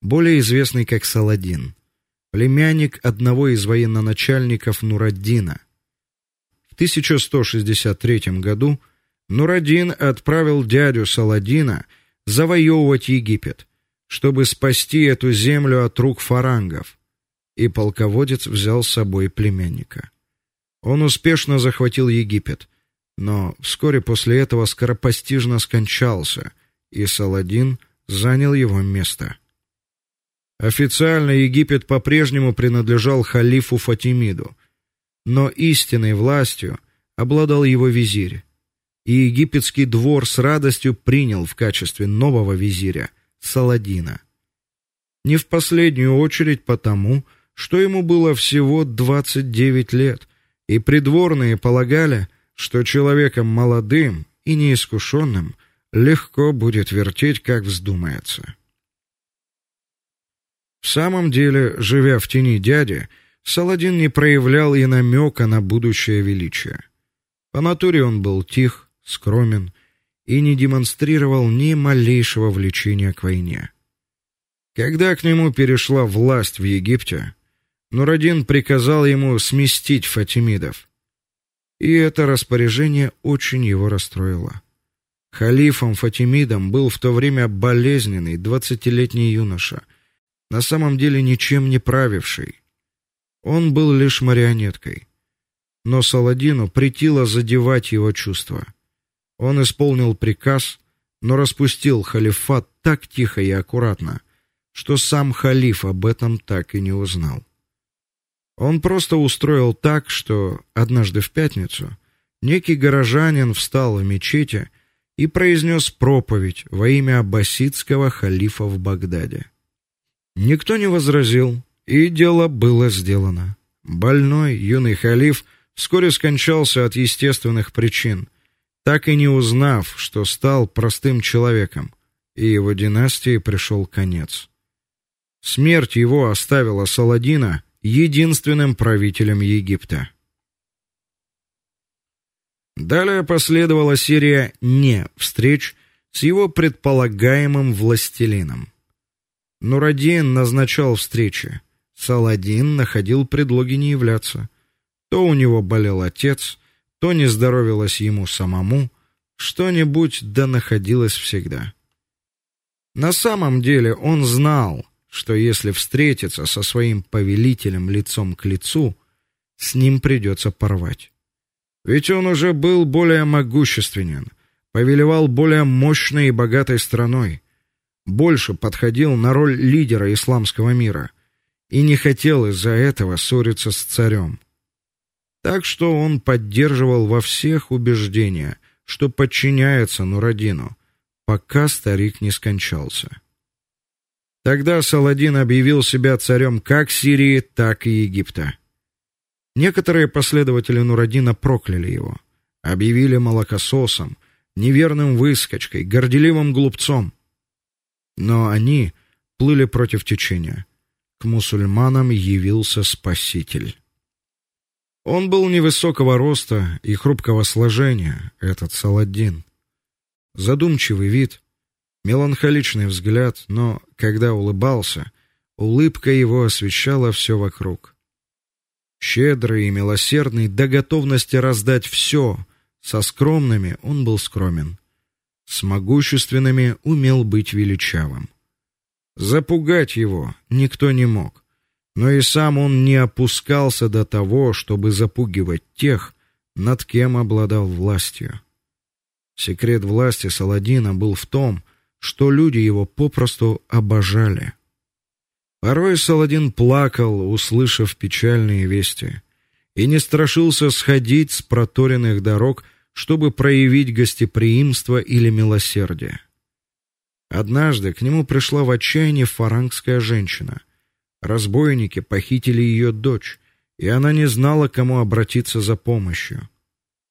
более известный как Саладин, племянник одного из военноначальников Нураддина. В 1163 году Нураддин отправил дядю Саладина завоевывать Египет, чтобы спасти эту землю от рук фарангов и полководец взял с собой племянника. Он успешно захватил Египет, но вскоре после этого скоропостижно скончался, и Саладин занял его место. Официально Египет по-прежнему принадлежал халифу Фатимиду, но истинной властью обладал его визирь. И египетский двор с радостью принял в качестве нового визиря Саладина. Не в последнюю очередь потому, что ему было всего 29 лет, и придворные полагали, что человеком молодым и неискушенным легко будет вертеть, как вздумается. В самом деле, живя в тени дяди, Саладин не проявлял и намека на будущее величие. По натуре он был тих, скромен и не демонстрировал ни малейшего влечения к войне. Когда к нему перешла власть в Египте, Нурадин приказал ему сместить фатимидов. И это распоряжение очень его расстроило. Халифом Фатимидом был в то время болезненный двадцатилетний юноша, на самом деле ничем не правивший. Он был лишь марионеткой. Но Саладину притило задевать его чувства. Он исполнил приказ, но распустил халифат так тихо и аккуратно, что сам халиф об этом так и не узнал. Он просто устроил так, что однажды в пятницу некий горожанин встал в мечети и произнес проповедь во имя аббасидского халифа в Багдаде. Никто не возразил, и дело было сделано. Больной юный халиф вскоре скончался от естественных причин, так и не узнав, что стал простым человеком, и его династии пришел конец. Смерть его оставила Саладина единственным правителем Египта. Далее последовала серия не встреч с его предполагаемым властелином. Нурадин назначал встречи. Саладин находил предлоги не являться. То у него болел отец, то не здоровилось ему самому, что-нибудь да находилось всегда. На самом деле он знал, что если встретиться со своим повелителем лицом к лицу, с ним придется порвать. Ведь он уже был более могущественен, повелевал более мощной и богатой страной, больше подходил на роль лидера исламского мира и не хотел из-за этого ссориться с царем. Так что он поддерживал во всех убеждения, что подчиняется Нурадину, пока старик не скончался. Тогда Саладин объявил себя царем как Сирии, так и Египта. Некоторые последователи Нурадина прокляли его, объявили молокососом, неверным выскочкой, горделивым глупцом. Но они плыли против течения. К мусульманам явился спаситель. Он был невысокого роста и хрупкого сложения, этот Саладдин. Задумчивый вид, меланхоличный взгляд, но когда улыбался, улыбка его освещала все вокруг. Щедрый и милосердный до готовности раздать все, со скромными он был скромен, с могущественными умел быть величавым. Запугать его никто не мог, но и сам он не опускался до того, чтобы запугивать тех, над кем обладал властью. Секрет власти Саладина был в том, что люди его попросту обожали. Порой Саладин плакал, услышав печальные вести, и не страшился сходить с проторенных дорог, чтобы проявить гостеприимство или милосердие. Однажды к нему пришла в отчаянии фарангская женщина. Разбойники похитили ее дочь, и она не знала, к кому обратиться за помощью.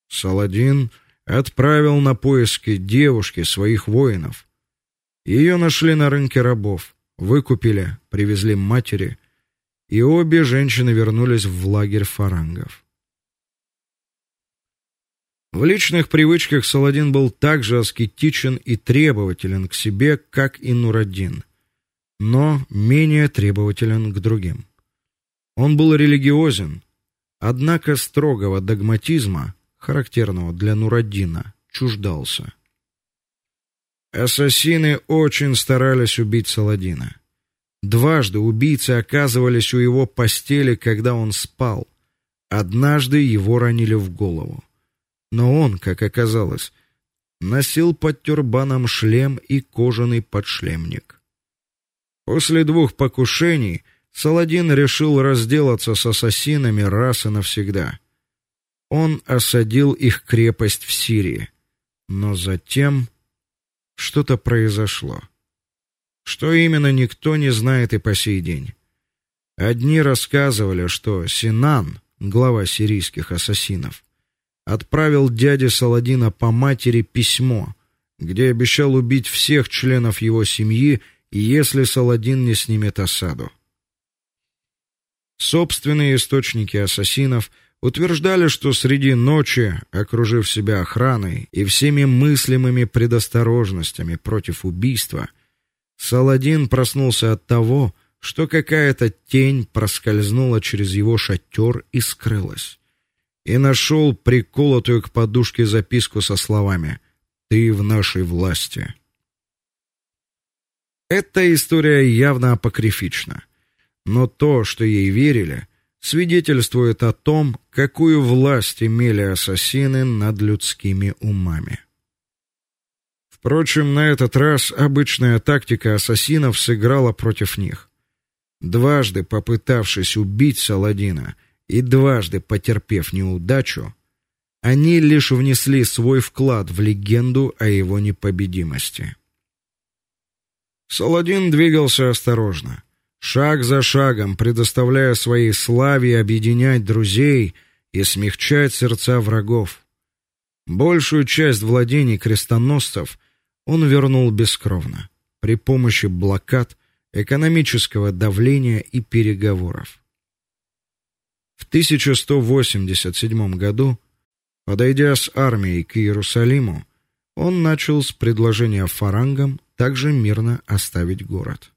Саладин отправил на поиски девушки своих воинов. Ее нашли на рынке рабов, выкупили, привезли матери, и обе женщины вернулись в лагерь фарангов. В личных привычках Саладин был так же аскетичен и требователен к себе, как и Нураддин, но менее требователен к другим. Он был религиозен, однако строгого догматизма, характерного для Нураддина, чуждался. Ассасины очень старались убить Саладина. Дважды убийцы оказывались у его постели, когда он спал. Однажды его ранили в голову но он, как оказалось, носил под тюрбаном шлем и кожаный подшлемник. После двух покушений Саладин решил разделаться с ассасинами раз и навсегда. Он осадил их крепость в Сирии, но затем что-то произошло. Что именно, никто не знает и по сей день. Одни рассказывали, что Синан, глава сирийских ассасинов, отправил дяде Саладина по матери письмо, где обещал убить всех членов его семьи, если Саладин не снимет осаду. Собственные источники ассасинов утверждали, что среди ночи, окружив себя охраной и всеми мыслимыми предосторожностями против убийства, Саладин проснулся от того, что какая-то тень проскользнула через его шатер и скрылась и нашел приколотую к подушке записку со словами: "Ты в нашей власти". Эта история явно апокрифична, но то, что ей верили, свидетельствует о том, какую власть имели ассасины над людскими умами. Впрочем, на этот раз обычная тактика ассасинов сыграла против них. Дважды попытавшись убить Саладина, и дважды потерпев неудачу, они лишь внесли свой вклад в легенду о его непобедимости. Саладин двигался осторожно, шаг за шагом, предоставляя своей славе объединять друзей и смягчать сердца врагов. Большую часть владений крестоносцев он вернул бескровно при помощи блокад, экономического давления и переговоров. В 1187 году, подойдя с армией к Иерусалиму, он начал с предложения фарангам также мирно оставить город.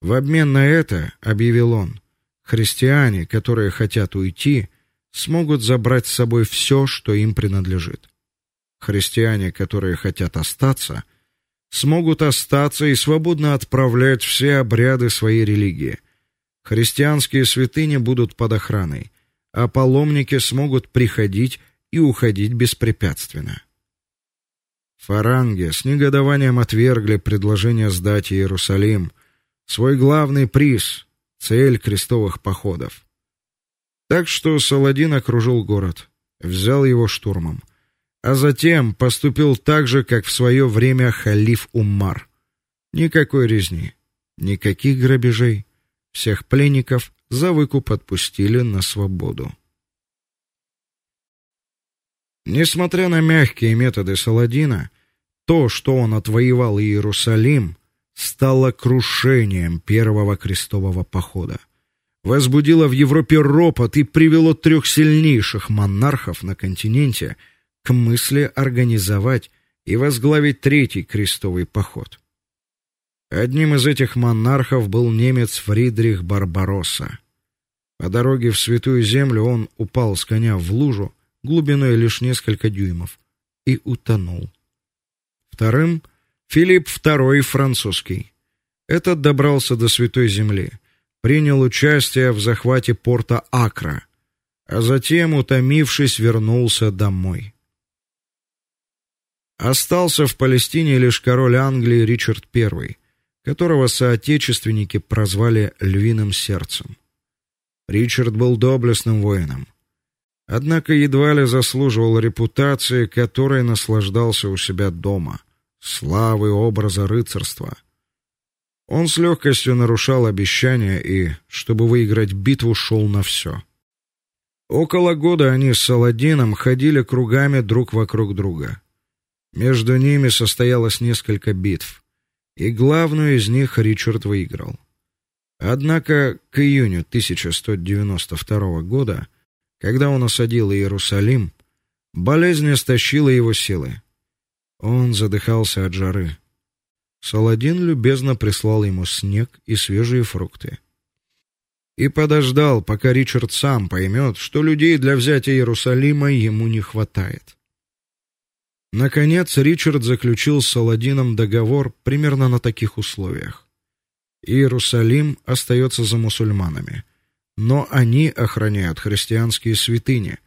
В обмен на это, объявил он, христиане, которые хотят уйти, смогут забрать с собой все, что им принадлежит. Христиане, которые хотят остаться, смогут остаться и свободно отправлять все обряды своей религии, Христианские святыни будут под охраной, а паломники смогут приходить и уходить беспрепятственно. Фаранги с негодованием отвергли предложение сдать Иерусалим, свой главный приз, цель крестовых походов. Так что Саладин окружил город, взял его штурмом, а затем поступил так же, как в свое время халиф Умар. Никакой резни, никаких грабежей, всех пленников за выкуп отпустили на свободу. Несмотря на мягкие методы Саладина, то, что он отвоевал Иерусалим, стало крушением первого крестового похода. Возбудило в Европе ропот и привело трех сильнейших монархов на континенте к мысли организовать и возглавить третий крестовый поход. Одним из этих монархов был немец Фридрих Барбаросса. По дороге в Святую Землю он упал с коня в лужу глубиной лишь несколько дюймов и утонул. Вторым Филипп II французский. Этот добрался до Святой Земли, принял участие в захвате порта Акра, а затем, утомившись, вернулся домой. Остался в Палестине лишь король Англии Ричард I, которого соотечественники прозвали львиным сердцем. Ричард был доблестным воином, однако едва ли заслуживал репутации, которой наслаждался у себя дома, славы образа рыцарства. Он с легкостью нарушал обещания и, чтобы выиграть битву, шел на все. Около года они с Саладином ходили кругами друг вокруг друга. Между ними состоялось несколько битв, и главную из них Ричард выиграл. Однако к июню 1192 года, когда он осадил Иерусалим, болезнь истощила его силы. Он задыхался от жары. Саладин любезно прислал ему снег и свежие фрукты. И подождал, пока Ричард сам поймет, что людей для взятия Иерусалима ему не хватает. Наконец Ричард заключил с Саладином договор примерно на таких условиях. Иерусалим остается за мусульманами, но они охраняют христианские святыни,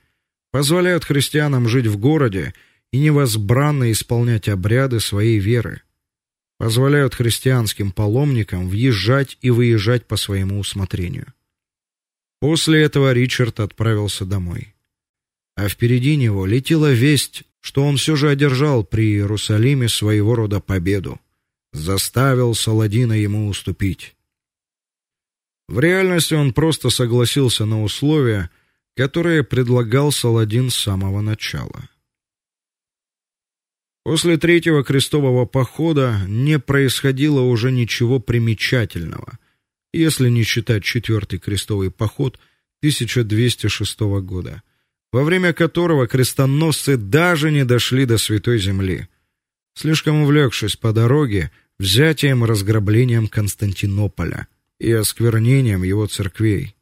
позволяют христианам жить в городе и невозбранно исполнять обряды своей веры, позволяют христианским паломникам въезжать и выезжать по своему усмотрению. После этого Ричард отправился домой. А впереди него летела весть что он все же одержал при Иерусалиме своего рода победу, заставил Саладина ему уступить. В реальности он просто согласился на условия, которые предлагал Саладин с самого начала. После третьего крестового похода не происходило уже ничего примечательного, если не считать четвертый крестовый поход 1206 года во время которого крестоносцы даже не дошли до Святой Земли, слишком увлекшись по дороге взятием и разграблением Константинополя и осквернением его церквей.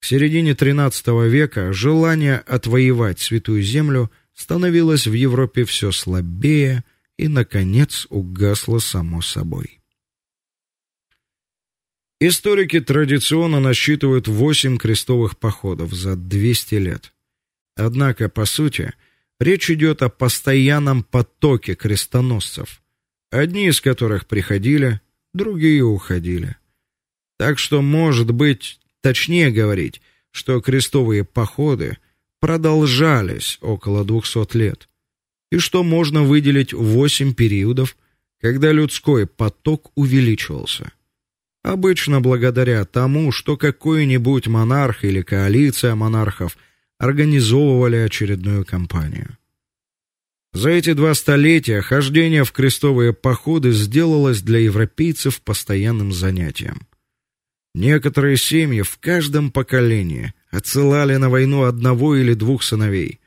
В середине XIII века желание отвоевать Святую Землю становилось в Европе все слабее и наконец угасло само собой. Историки традиционно насчитывают восемь крестовых походов за 200 лет. Однако, по сути, речь идет о постоянном потоке крестоносцев, одни из которых приходили, другие уходили. Так что, может быть, точнее говорить, что крестовые походы продолжались около 200 лет, и что можно выделить восемь периодов, когда людской поток увеличивался. Обычно благодаря тому, что какой-нибудь монарх или коалиция монархов организовывали очередную кампанию. За эти два столетия хождение в крестовые походы сделалось для европейцев постоянным занятием. Некоторые семьи в каждом поколении отсылали на войну одного или двух сыновей.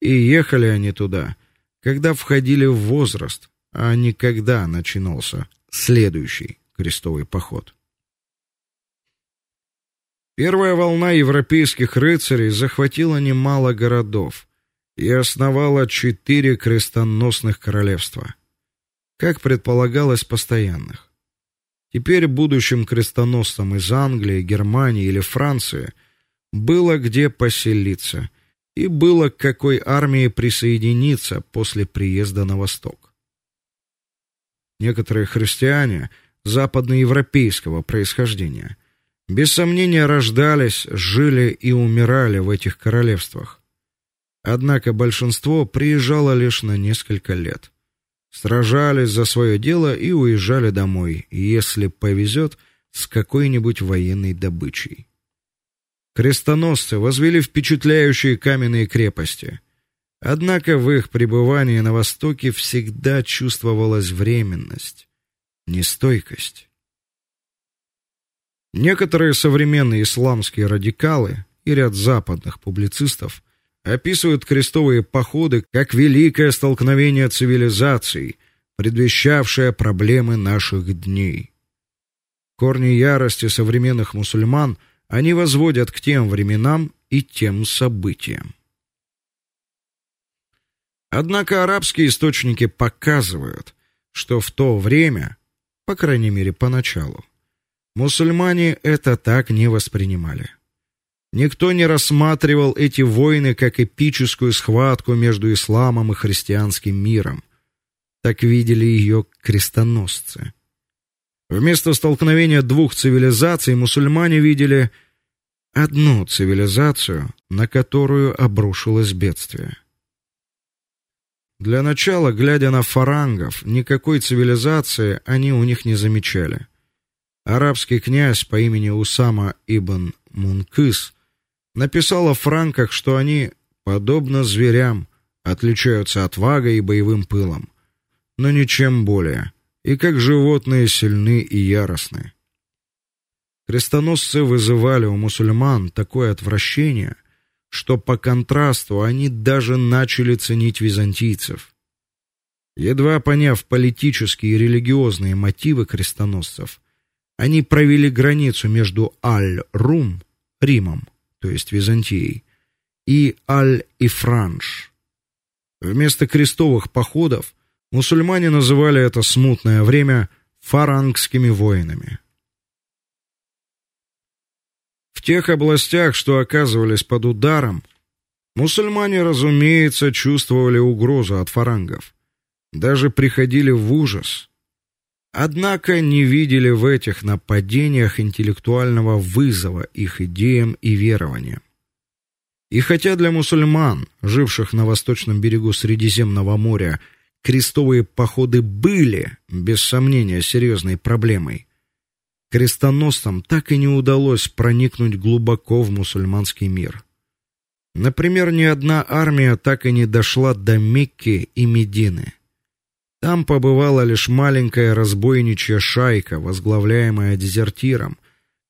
И ехали они туда, когда входили в возраст, а не когда начинался следующий крестовый поход. Первая волна европейских рыцарей захватила немало городов и основала четыре крестоносных королевства, как предполагалось, постоянных. Теперь будущим крестоносцам из Англии, Германии или Франции было где поселиться и было к какой армии присоединиться после приезда на восток. Некоторые христиане западноевропейского происхождения, без сомнения рождались, жили и умирали в этих королевствах. Однако большинство приезжало лишь на несколько лет. Сражались за свое дело и уезжали домой, если повезет, с какой-нибудь военной добычей. Крестоносцы возвели впечатляющие каменные крепости. Однако в их пребывании на востоке всегда чувствовалась временность, нестойкость. Некоторые современные исламские радикалы и ряд западных публицистов описывают крестовые походы как великое столкновение цивилизаций, предвещавшее проблемы наших дней. Корни ярости современных мусульман они возводят к тем временам и тем событиям. Однако арабские источники показывают, что в то время, по крайней мере, поначалу, мусульмане это так не воспринимали. Никто не рассматривал эти войны как эпическую схватку между исламом и христианским миром. Так видели ее крестоносцы. Вместо столкновения двух цивилизаций мусульмане видели одну цивилизацию, на которую обрушилось бедствие. Для начала, глядя на фарангов, никакой цивилизации они у них не замечали. Арабский князь по имени Усама ибн Мункис написал о франках, что они подобно зверям, отличаются отвагой и боевым пылом, но ничем более, и как животные сильны и яростны. Крестоносцы вызывали у мусульман такое отвращение, что по контрасту они даже начали ценить византийцев. Едва поняв политические и религиозные мотивы крестоносцев, они провели границу между Аль-Рум, Римом, то есть Византией, и Аль-Ифранж. Вместо крестовых походов мусульмане называли это смутное время фарангскими войнами. В тех областях, что оказывались под ударом, мусульмане, разумеется, чувствовали угрозу от фарангов, даже приходили в ужас. Однако не видели в этих нападениях интеллектуального вызова их идеям и верованиям. И хотя для мусульман, живших на восточном берегу Средиземного моря, крестовые походы были без сомнения серьезной проблемой, крестоносцам так и не удалось проникнуть глубоко в мусульманский мир. Например, ни одна армия так и не дошла до Мекки и Медины. Там побывала лишь маленькая разбойничья шайка, возглавляемая дезертиром,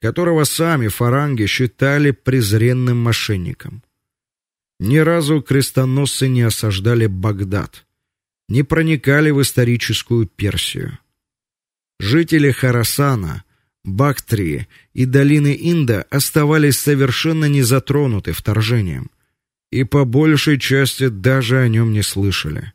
которого сами фаранги считали презренным мошенником. Ни разу крестоносцы не осаждали Багдад, не проникали в историческую Персию. Жители Харасана Бактрии и долины Инда оставались совершенно незатронуты вторжением, и по большей части даже о нем не слышали.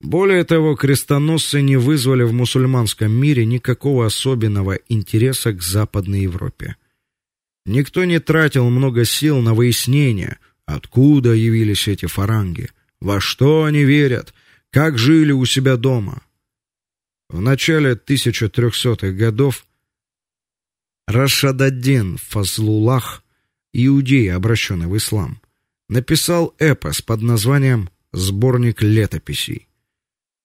Более того, крестоносцы не вызвали в мусульманском мире никакого особенного интереса к Западной Европе. Никто не тратил много сил на выяснение, откуда явились эти фаранги, во что они верят, как жили у себя дома. В начале 1300-х годов Рашададдин Фазлуллах, иудей, обращенный в ислам, написал эпос под названием Сборник летописей,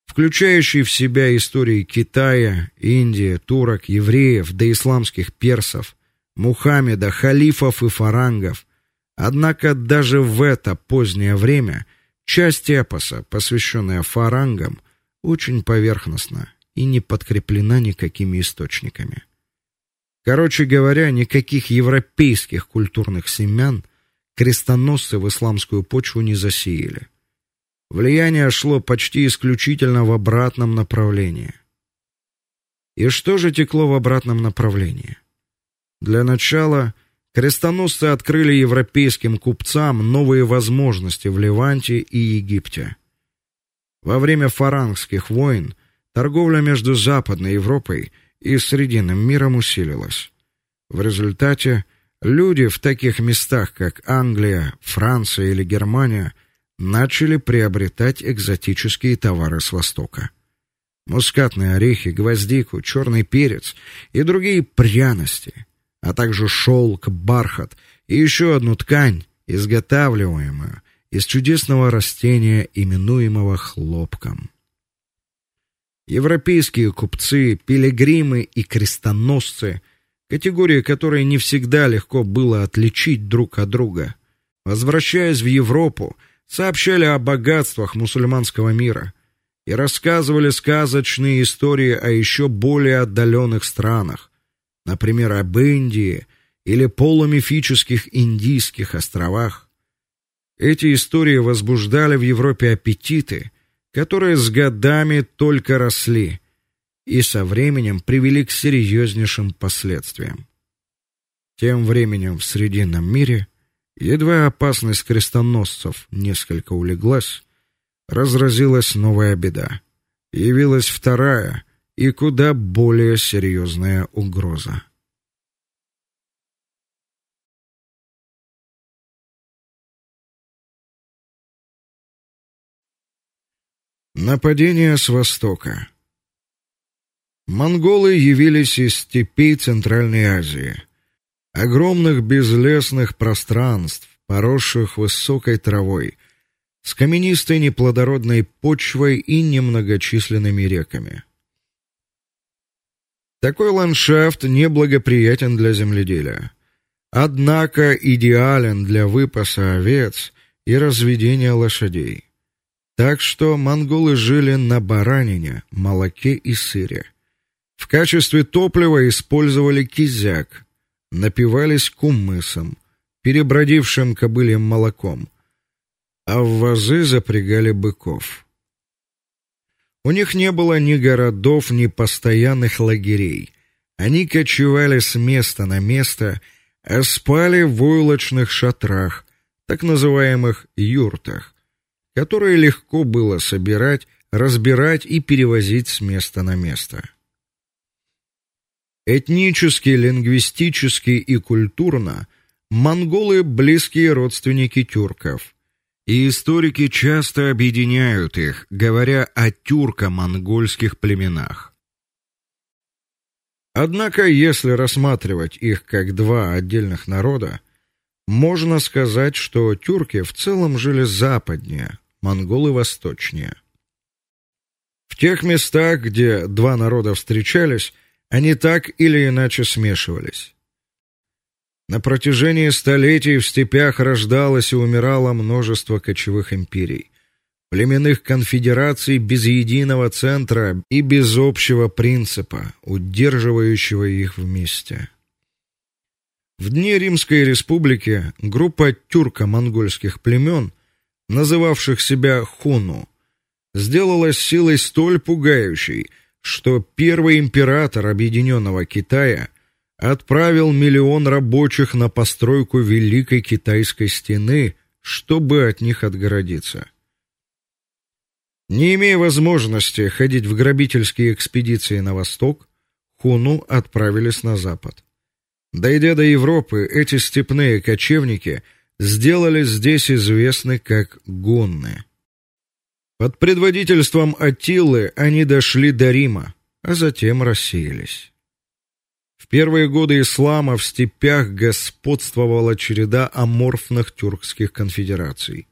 включающий в себя истории Китая, Индии, турок, евреев, да исламских персов, Мухаммеда, халифов и фарангов. Однако даже в это позднее время часть эпоса, посвященная фарангам, очень поверхностна и не подкреплена никакими источниками. Короче говоря, никаких европейских культурных семян крестоносцы в исламскую почву не засеяли. Влияние шло почти исключительно в обратном направлении. И что же текло в обратном направлении? Для начала крестоносцы открыли европейским купцам новые возможности в Ливанте и Египте. Во время фарангских войн Торговля между Западной Европой и Срединным миром усилилась. В результате люди в таких местах, как Англия, Франция или Германия, начали приобретать экзотические товары с востока. Мускатные орехи, гвоздику, черный перец и другие пряности, а также шелк, бархат и еще одну ткань, изготавливаемую из чудесного растения, именуемого хлопком. Европейские купцы, пилигримы и крестоносцы, категории, которые не всегда легко было отличить друг от друга, возвращаясь в Европу, сообщали о богатствах мусульманского мира и рассказывали сказочные истории о еще более отдаленных странах, например, об Индии или полумифических индийских островах. Эти истории возбуждали в Европе аппетиты, которые с годами только росли и со временем привели к серьезнейшим последствиям. Тем временем в Срединном мире едва опасность крестоносцев несколько улеглась, разразилась новая беда. Явилась вторая и куда более серьезная угроза. Нападение с востока. Монголы явились из степей Центральной Азии, огромных безлесных пространств, поросших высокой травой, с каменистой неплодородной почвой и немногочисленными реками. Такой ландшафт неблагоприятен для земледелия, однако идеален для выпаса овец и разведения лошадей. Так что монголы жили на баранине, молоке и сыре. В качестве топлива использовали кизяк, напивались кумысом, перебродившим кобыльем молоком, а в вазы запрягали быков. У них не было ни городов, ни постоянных лагерей. Они кочевали с места на место, а спали в войлочных шатрах, так называемых юртах которые легко было собирать, разбирать и перевозить с места на место. Этнически, лингвистически и культурно монголы близкие родственники тюрков. И историки часто объединяют их, говоря о тюрко-монгольских племенах. Однако, если рассматривать их как два отдельных народа, можно сказать, что тюрки в целом жили западнее, монголы восточнее. В тех местах, где два народа встречались, они так или иначе смешивались. На протяжении столетий в степях рождалось и умирало множество кочевых империй, племенных конфедераций без единого центра и без общего принципа, удерживающего их вместе. В дни Римской республики группа тюрко-монгольских племен – называвших себя хуну, сделалась силой столь пугающей, что первый император объединенного Китая отправил миллион рабочих на постройку великой китайской стены, чтобы от них отгородиться. Не имея возможности ходить в грабительские экспедиции на восток, хуну отправились на запад. Дойдя до Европы, эти степные кочевники сделали здесь известны как гунны. Под предводительством Аттилы они дошли до Рима, а затем рассеялись. Первые годы ислама в степях господствовала череда аморфных тюркских конфедераций.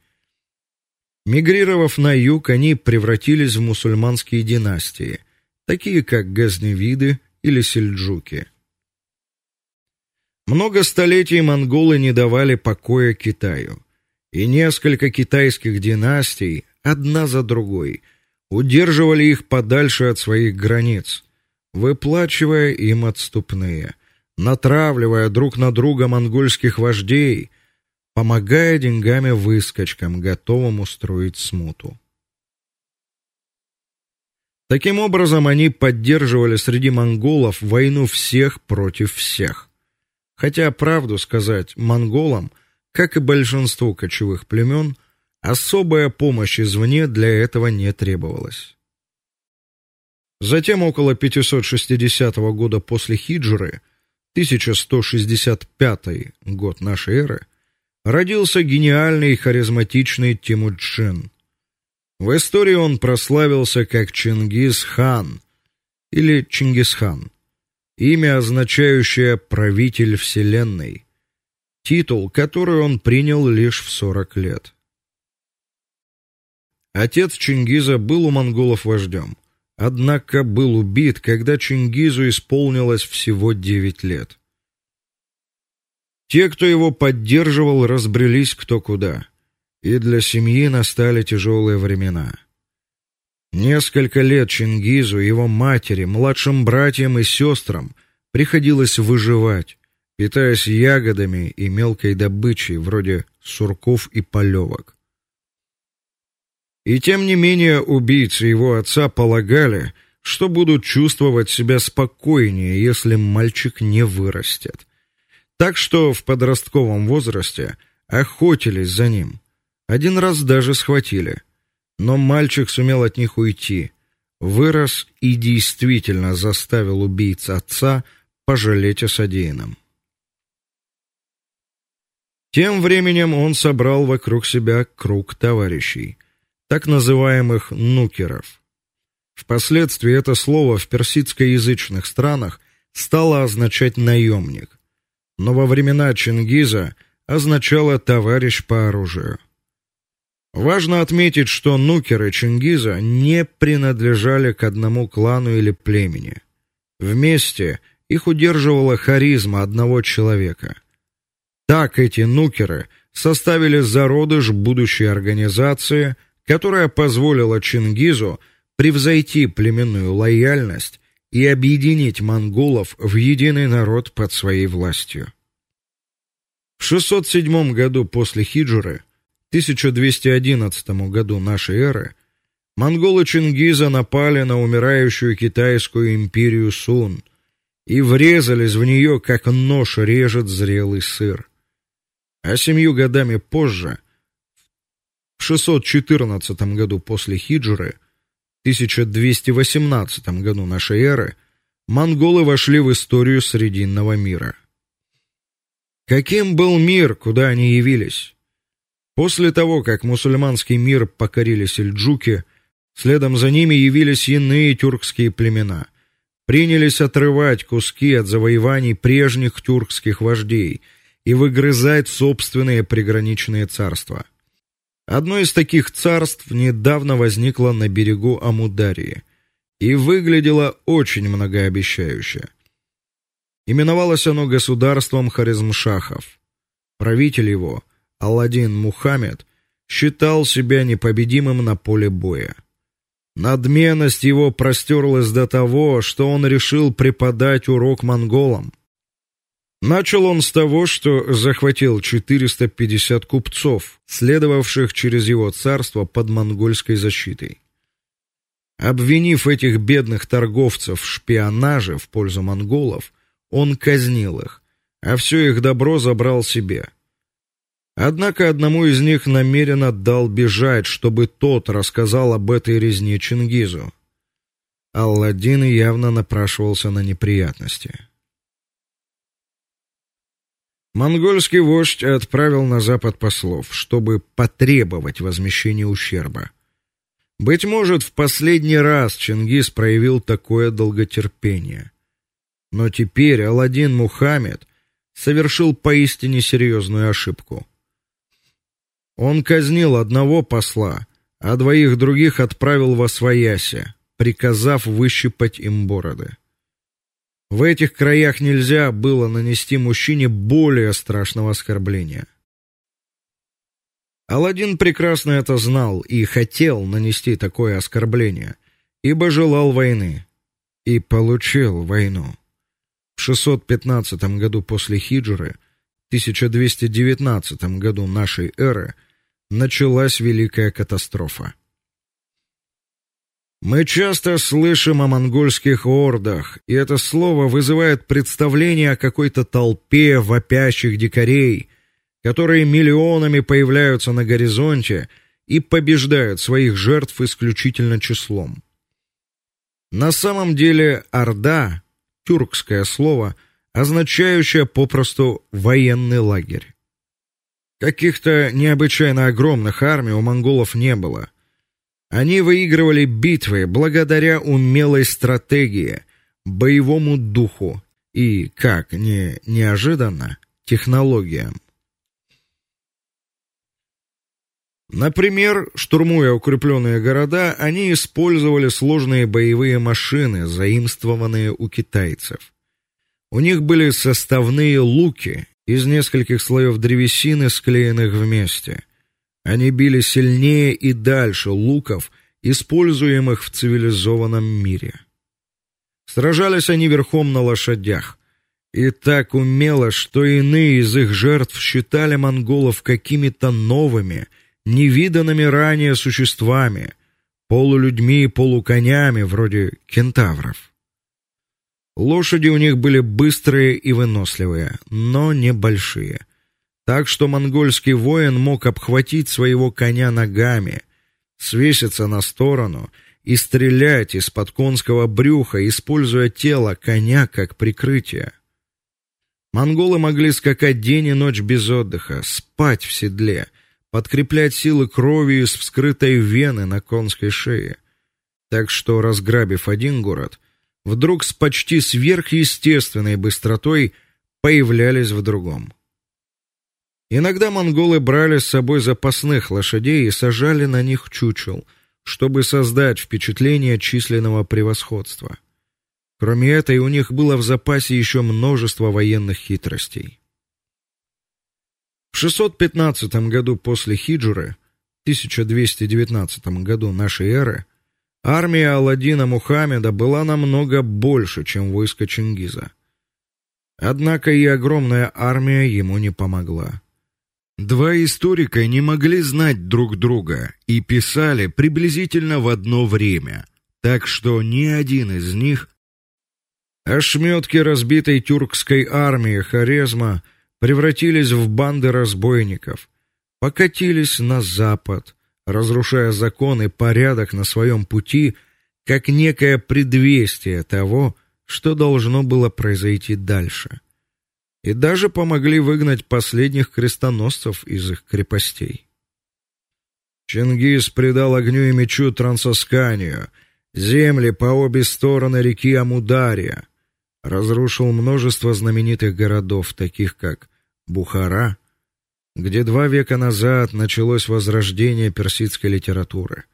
Мигрировав на юг, они превратились в мусульманские династии, такие как газневиды или сельджуки. Много столетий монголы не давали покоя Китаю, и несколько китайских династий одна за другой удерживали их подальше от своих границ, выплачивая им отступные, натравливая друг на друга монгольских вождей, помогая деньгами выскочкам, готовым устроить смуту. Таким образом они поддерживали среди монголов войну всех против всех. Хотя правду сказать, монголам, как и большинству кочевых племен, особая помощь извне для этого не требовалась. Затем около 560 года после хиджры, 1165 год нашей эры, родился гениальный и харизматичный Тимуджин. В истории он прославился как Чингис-хан или Чингисхан имя, означающее правитель вселенной, титул, который он принял лишь в 40 лет. Отец Чингиза был у монголов вождем, однако был убит, когда Чингизу исполнилось всего 9 лет. Те, кто его поддерживал, разбрелись кто куда, и для семьи настали тяжелые времена. Несколько лет Чингизу, его матери, младшим братьям и сестрам приходилось выживать, питаясь ягодами и мелкой добычей вроде сурков и полевок. И тем не менее убийцы его отца полагали, что будут чувствовать себя спокойнее, если мальчик не вырастет. Так что в подростковом возрасте охотились за ним. Один раз даже схватили. Но мальчик сумел от них уйти, вырос и действительно заставил убийц отца пожалеть о содеянном. Тем временем он собрал вокруг себя круг товарищей, так называемых нукеров. Впоследствии это слово в персидскоязычных странах стало означать наемник, но во времена Чингиза означало товарищ по оружию. Важно отметить, что нукеры Чингиза не принадлежали к одному клану или племени. Вместе их удерживала харизма одного человека. Так эти нукеры составили зародыш будущей организации, которая позволила Чингизу превзойти племенную лояльность и объединить монголов в единый народ под своей властью. В 607 году после хиджры, 1211 году нашей эры, монголы Чингиза напали на умирающую китайскую империю Сун и врезались в нее, как нож режет зрелый сыр. А семью годами позже, в 614 году после хиджры, 1218 году нашей эры монголы вошли в историю Срединного мира. Каким был мир, куда они явились? После того, как мусульманский мир покорили сельджуки, следом за ними явились иные тюркские племена, принялись отрывать куски от завоеваний прежних тюркских вождей и выгрызать собственные приграничные царства. Одно из таких царств недавно возникло на берегу Амударии и выглядело очень многообещающе. Именовалось оно государством Харизмшахов. Правитель его, Аладдин Мухаммед, считал себя непобедимым на поле боя. Надменность его простерлась до того, что он решил преподать урок монголам. Начал он с того, что захватил 450 купцов, следовавших через его царство под монгольской защитой. Обвинив этих бедных торговцев в шпионаже в пользу монголов, он казнил их, а все их добро забрал себе. Однако одному из них намеренно дал бежать, чтобы тот рассказал об этой резне Чингизу. Алладин явно напрашивался на неприятности. Монгольский вождь отправил на запад послов, чтобы потребовать возмещения ущерба. Быть может, в последний раз Чингис проявил такое долготерпение. Но теперь Аладдин Мухаммед совершил поистине серьезную ошибку. Он казнил одного посла, а двоих других отправил во свояси, приказав выщипать им бороды. В этих краях нельзя было нанести мужчине более страшного оскорбления. Аладдин прекрасно это знал и хотел нанести такое оскорбление, ибо желал войны и получил войну. В 615 году после хиджры, 1219 году нашей эры началась великая катастрофа. Мы часто слышим о монгольских ордах, и это слово вызывает представление о какой-то толпе вопящих дикарей, которые миллионами появляются на горизонте и побеждают своих жертв исключительно числом. На самом деле орда тюркское слово, означающее попросту военный лагерь. Каких-то необычайно огромных армий у монголов не было. Они выигрывали битвы благодаря умелой стратегии, боевому духу и, как не неожиданно, технологиям. Например, штурмуя укрепленные города, они использовали сложные боевые машины, заимствованные у китайцев. У них были составные луки из нескольких слоев древесины, склеенных вместе. Они били сильнее и дальше луков, используемых в цивилизованном мире. Сражались они верхом на лошадях, и так умело, что иные из их жертв считали монголов какими-то новыми, невиданными ранее существами, полулюдьми и полуконями, вроде кентавров. Лошади у них были быстрые и выносливые, но не большие. Так что монгольский воин мог обхватить своего коня ногами, свеситься на сторону и стрелять из-под конского брюха, используя тело коня как прикрытие. Монголы могли скакать день и ночь без отдыха, спать в седле, подкреплять силы кровью из вскрытой вены на конской шее. Так что, разграбив один город, вдруг с почти сверхъестественной быстротой появлялись в другом. Иногда монголы брали с собой запасных лошадей и сажали на них чучел, чтобы создать впечатление численного превосходства. Кроме этой, у них было в запасе еще множество военных хитростей. В 615 году после хиджры, 1219 году нашей эры, армия Аладдина Мухаммеда была намного больше, чем войско Чингиза. Однако и огромная армия ему не помогла. Два историка не могли знать друг друга и писали приблизительно в одно время, так что ни один из них ошметки разбитой тюркской армии Хорезма превратились в банды разбойников, покатились на запад, разрушая закон и порядок на своем пути, как некое предвестие того, что должно было произойти дальше. И даже помогли выгнать последних крестоносцев из их крепостей. Чингис предал огню и мечу Трансосканию, земли по обе стороны реки Амудария, разрушил множество знаменитых городов, таких как Бухара, где два века назад началось возрождение персидской литературы.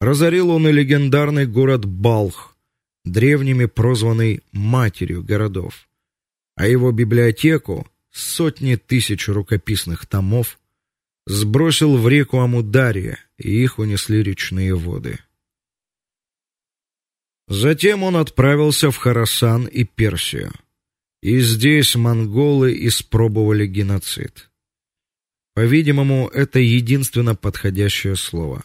Разорил он и легендарный город Балх, древними прозванный матерью городов, а его библиотеку сотни тысяч рукописных томов сбросил в реку Амударья, и их унесли речные воды. Затем он отправился в Хорасан и Персию. И здесь монголы испробовали геноцид. По-видимому, это единственно подходящее слово.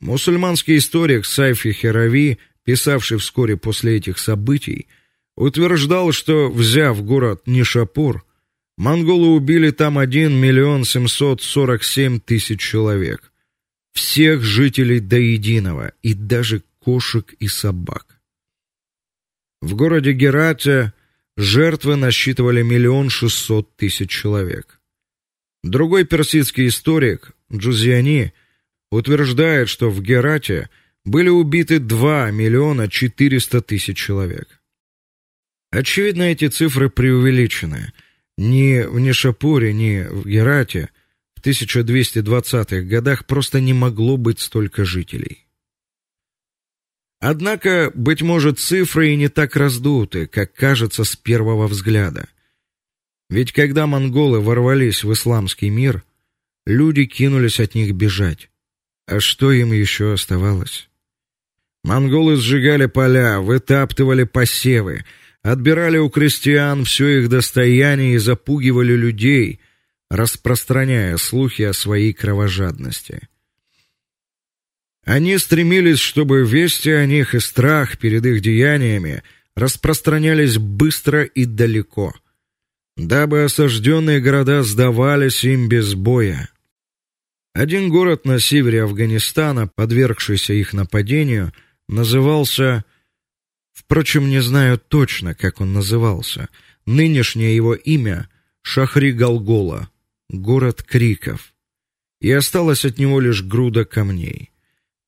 Мусульманский историк Сайфи Херави, писавший вскоре после этих событий, утверждал, что, взяв город Нишапур, монголы убили там 1 миллион 747 тысяч человек, всех жителей до единого, и даже кошек и собак. В городе Герате жертвы насчитывали миллион шестьсот тысяч человек. Другой персидский историк Джузиани утверждает, что в Герате были убиты 2 миллиона 400 тысяч человек. Очевидно, эти цифры преувеличены. Ни в Нишапуре, ни в Герате в 1220-х годах просто не могло быть столько жителей. Однако, быть может, цифры и не так раздуты, как кажется с первого взгляда. Ведь когда монголы ворвались в исламский мир, люди кинулись от них бежать. А что им еще оставалось? Монголы сжигали поля, вытаптывали посевы, отбирали у крестьян все их достояние и запугивали людей, распространяя слухи о своей кровожадности. Они стремились, чтобы вести о них и страх перед их деяниями распространялись быстро и далеко, дабы осажденные города сдавались им без боя. Один город на севере Афганистана, подвергшийся их нападению, назывался, впрочем, не знаю точно, как он назывался. Нынешнее его имя Шахри-Галгола, город криков. И осталась от него лишь груда камней.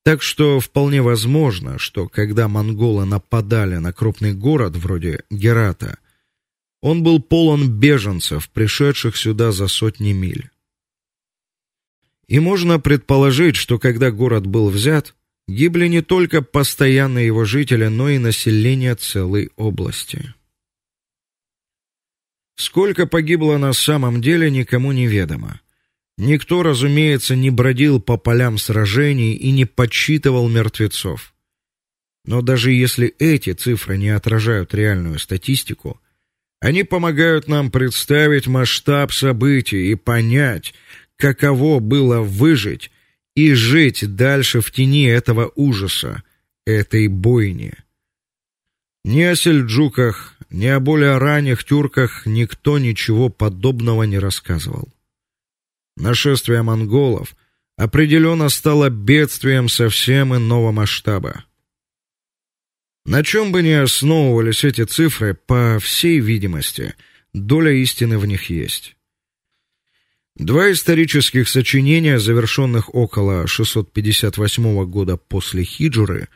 Так что вполне возможно, что когда монголы нападали на крупный город вроде Герата, он был полон беженцев, пришедших сюда за сотни миль. И можно предположить, что когда город был взят, гибли не только постоянные его жители, но и население целой области. Сколько погибло на самом деле, никому не ведомо. Никто, разумеется, не бродил по полям сражений и не подсчитывал мертвецов. Но даже если эти цифры не отражают реальную статистику, они помогают нам представить масштаб событий и понять, каково было выжить и жить дальше в тени этого ужаса, этой бойни. Ни о сельджуках, ни о более ранних тюрках никто ничего подобного не рассказывал. Нашествие монголов определенно стало бедствием совсем иного масштаба. На чем бы ни основывались эти цифры, по всей видимости, доля истины в них есть. Два исторических сочинения, завершенных около 658 года после хиджры,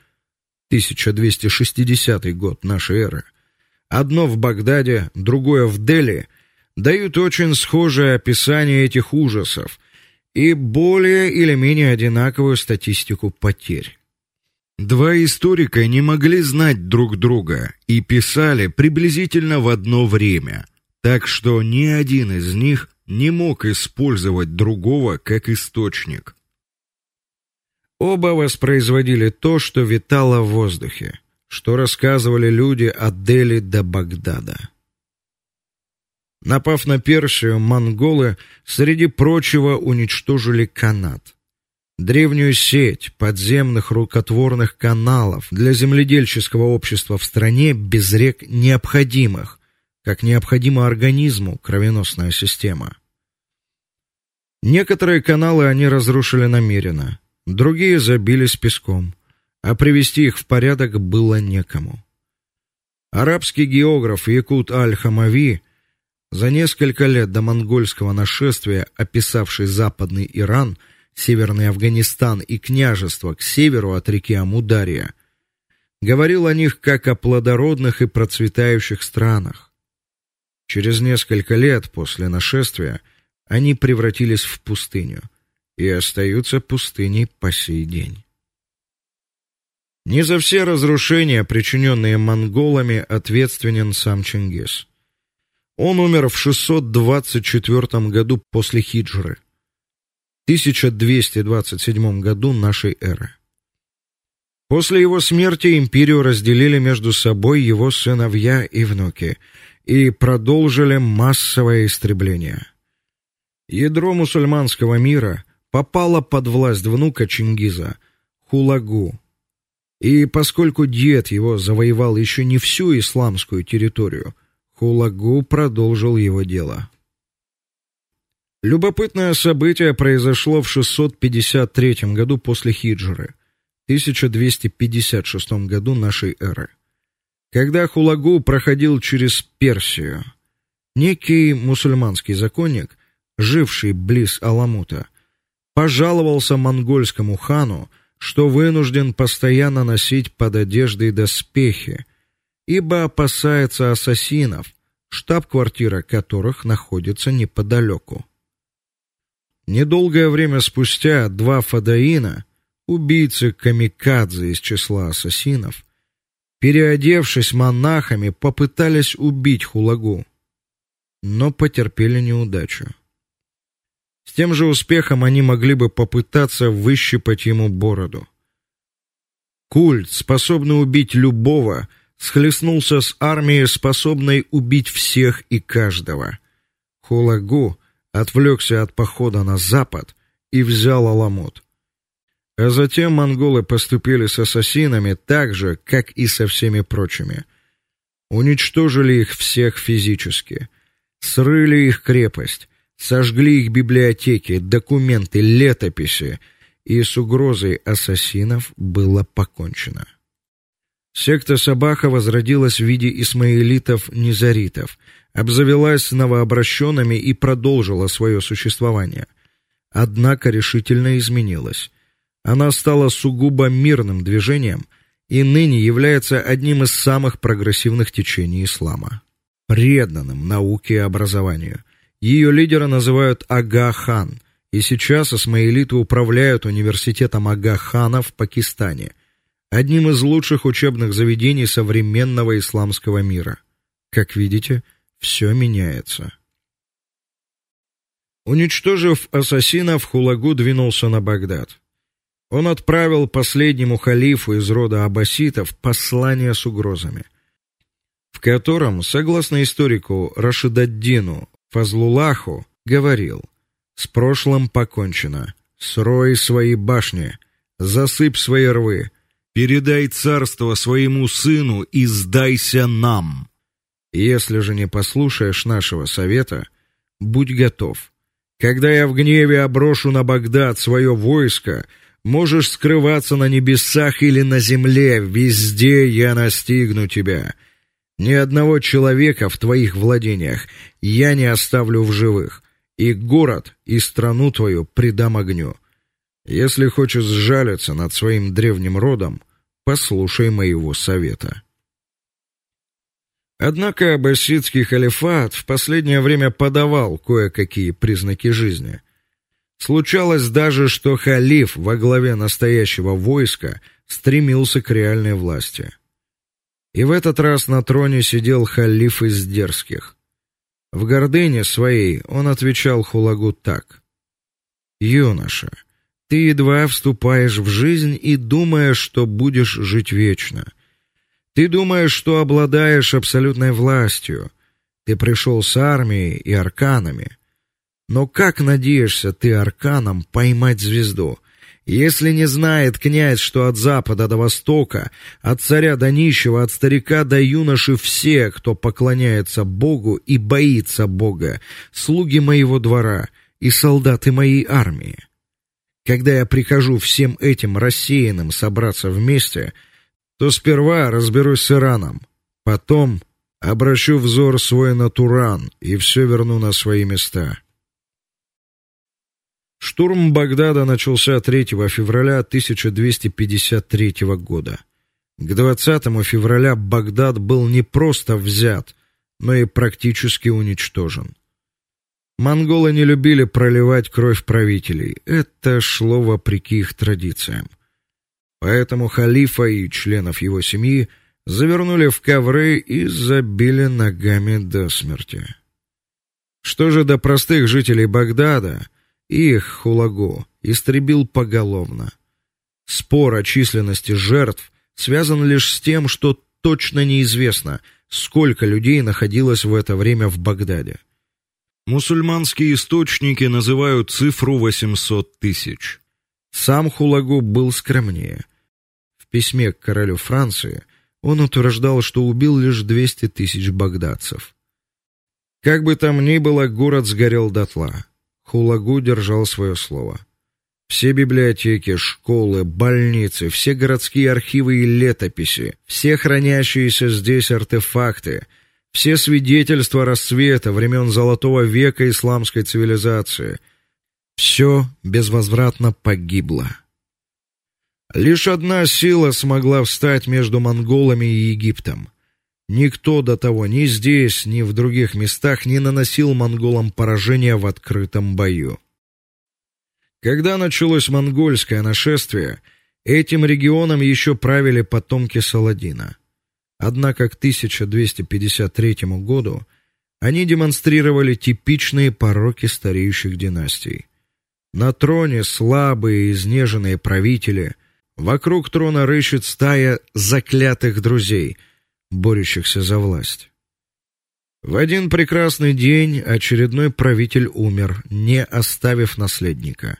1260 год нашей эры, одно в Багдаде, другое в Дели, дают очень схожее описание этих ужасов и более или менее одинаковую статистику потерь. Два историка не могли знать друг друга и писали приблизительно в одно время, так что ни один из них не мог использовать другого как источник. Оба воспроизводили то, что витало в воздухе, что рассказывали люди от Дели до Багдада. Напав на Персию, монголы среди прочего уничтожили канат древнюю сеть подземных рукотворных каналов для земледельческого общества в стране без рек необходимых, как необходима организму кровеносная система. Некоторые каналы они разрушили намеренно, другие забились песком, а привести их в порядок было некому. Арабский географ Якут аль-Хамави за несколько лет до монгольского нашествия, описавший западный Иран, Северный Афганистан и княжество к северу от реки Амудария, говорил о них как о плодородных и процветающих странах. Через несколько лет после нашествия они превратились в пустыню и остаются пустыней по сей день. Не за все разрушения, причиненные монголами, ответственен сам Чингис. Он умер в 624 году после хиджры. 1227 году нашей эры. После его смерти империю разделили между собой его сыновья и внуки и продолжили массовое истребление. Ядро мусульманского мира попало под власть внука Чингиза, Хулагу. И поскольку дед его завоевал еще не всю исламскую территорию, Хулагу продолжил его дело. Любопытное событие произошло в 653 году после хиджры, 1256 году нашей эры. Когда Хулагу проходил через Персию, некий мусульманский законник, живший близ Аламута, пожаловался монгольскому хану, что вынужден постоянно носить под одеждой доспехи, ибо опасается ассасинов, штаб-квартира которых находится неподалеку. Недолгое время спустя два фадаина, убийцы камикадзе из числа ассасинов, переодевшись монахами, попытались убить Хулагу, но потерпели неудачу. С тем же успехом они могли бы попытаться выщипать ему бороду. Культ, способный убить любого, схлестнулся с армией, способной убить всех и каждого. Хулагу отвлекся от похода на запад и взял Аламут. А затем монголы поступили с ассасинами так же, как и со всеми прочими. Уничтожили их всех физически, срыли их крепость, сожгли их библиотеки, документы, летописи, и с угрозой ассасинов было покончено. Секта Сабаха возродилась в виде исмаилитов-низаритов – обзавелась новообращенными и продолжила свое существование. Однако решительно изменилась. Она стала сугубо мирным движением и ныне является одним из самых прогрессивных течений ислама, преданным науке и образованию. Ее лидера называют Ага-хан, и сейчас исмаилиты управляют университетом Ага-хана в Пакистане, одним из лучших учебных заведений современного исламского мира. Как видите, все меняется. Уничтожив ассасинов, Хулагу двинулся на Багдад. Он отправил последнему халифу из рода аббаситов послание с угрозами, в котором, согласно историку Рашидаддину Фазлуллаху, говорил: "С прошлым покончено. Срой свои башни, засыпь свои рвы, передай царство своему сыну и сдайся нам. Если же не послушаешь нашего совета, будь готов. Когда я в гневе оброшу на Багдад свое войско, можешь скрываться на небесах или на земле, везде я настигну тебя. Ни одного человека в твоих владениях я не оставлю в живых, и город, и страну твою предам огню. Если хочешь сжалиться над своим древним родом, послушай моего совета. Однако аббасидский халифат в последнее время подавал кое-какие признаки жизни. Случалось даже, что халиф во главе настоящего войска стремился к реальной власти. И в этот раз на троне сидел халиф из дерзких. В гордыне своей он отвечал Хулагу так: "Юноша, ты едва вступаешь в жизнь и думаешь, что будешь жить вечно. Ты думаешь, что обладаешь абсолютной властью. Ты пришел с армией и арканами. Но как надеешься ты арканом поймать звезду? Если не знает князь, что от запада до востока, от царя до нищего, от старика до юноши все, кто поклоняется Богу и боится Бога, слуги моего двора и солдаты моей армии. Когда я прихожу всем этим рассеянным собраться вместе, то сперва разберусь с Ираном, потом обращу взор свой на Туран и все верну на свои места. Штурм Багдада начался 3 февраля 1253 года. К 20 февраля Багдад был не просто взят, но и практически уничтожен. Монголы не любили проливать кровь правителей. Это шло вопреки их традициям. Поэтому халифа и членов его семьи завернули в ковры и забили ногами до смерти. Что же до простых жителей Багдада, их Хулагу истребил поголовно. Спор о численности жертв связан лишь с тем, что точно неизвестно, сколько людей находилось в это время в Багдаде. Мусульманские источники называют цифру 800 тысяч. Сам Хулагу был скромнее. В письме к королю Франции он утверждал, что убил лишь 200 тысяч багдадцев. Как бы там ни было, город сгорел дотла. Хулагу держал свое слово. Все библиотеки, школы, больницы, все городские архивы и летописи, все хранящиеся здесь артефакты, все свидетельства расцвета времен Золотого века исламской цивилизации, все безвозвратно погибло. Лишь одна сила смогла встать между монголами и Египтом. Никто до того ни здесь, ни в других местах не наносил монголам поражения в открытом бою. Когда началось монгольское нашествие, этим регионом еще правили потомки Саладина. Однако к 1253 году они демонстрировали типичные пороки стареющих династий. На троне слабые, изнеженные правители, вокруг трона рыщет стая заклятых друзей, борющихся за власть. В один прекрасный день очередной правитель умер, не оставив наследника.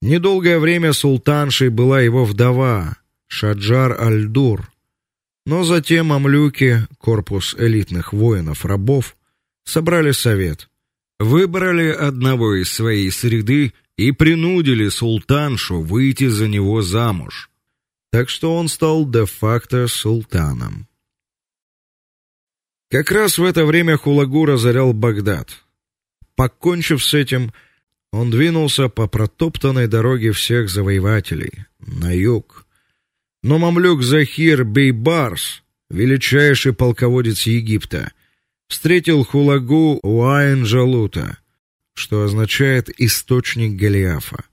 Недолгое время султаншей была его вдова Шаджар аль-Дур, но затем мамлюки, корпус элитных воинов-рабов, собрали совет выбрали одного из своей среды и принудили султаншу выйти за него замуж. Так что он стал де-факто султаном. Как раз в это время Хулагу разорял Багдад. Покончив с этим, он двинулся по протоптанной дороге всех завоевателей на юг. Но мамлюк Захир Бейбарс, величайший полководец Египта, встретил Хулагу у Айн-Джалута, что означает источник Голиафа.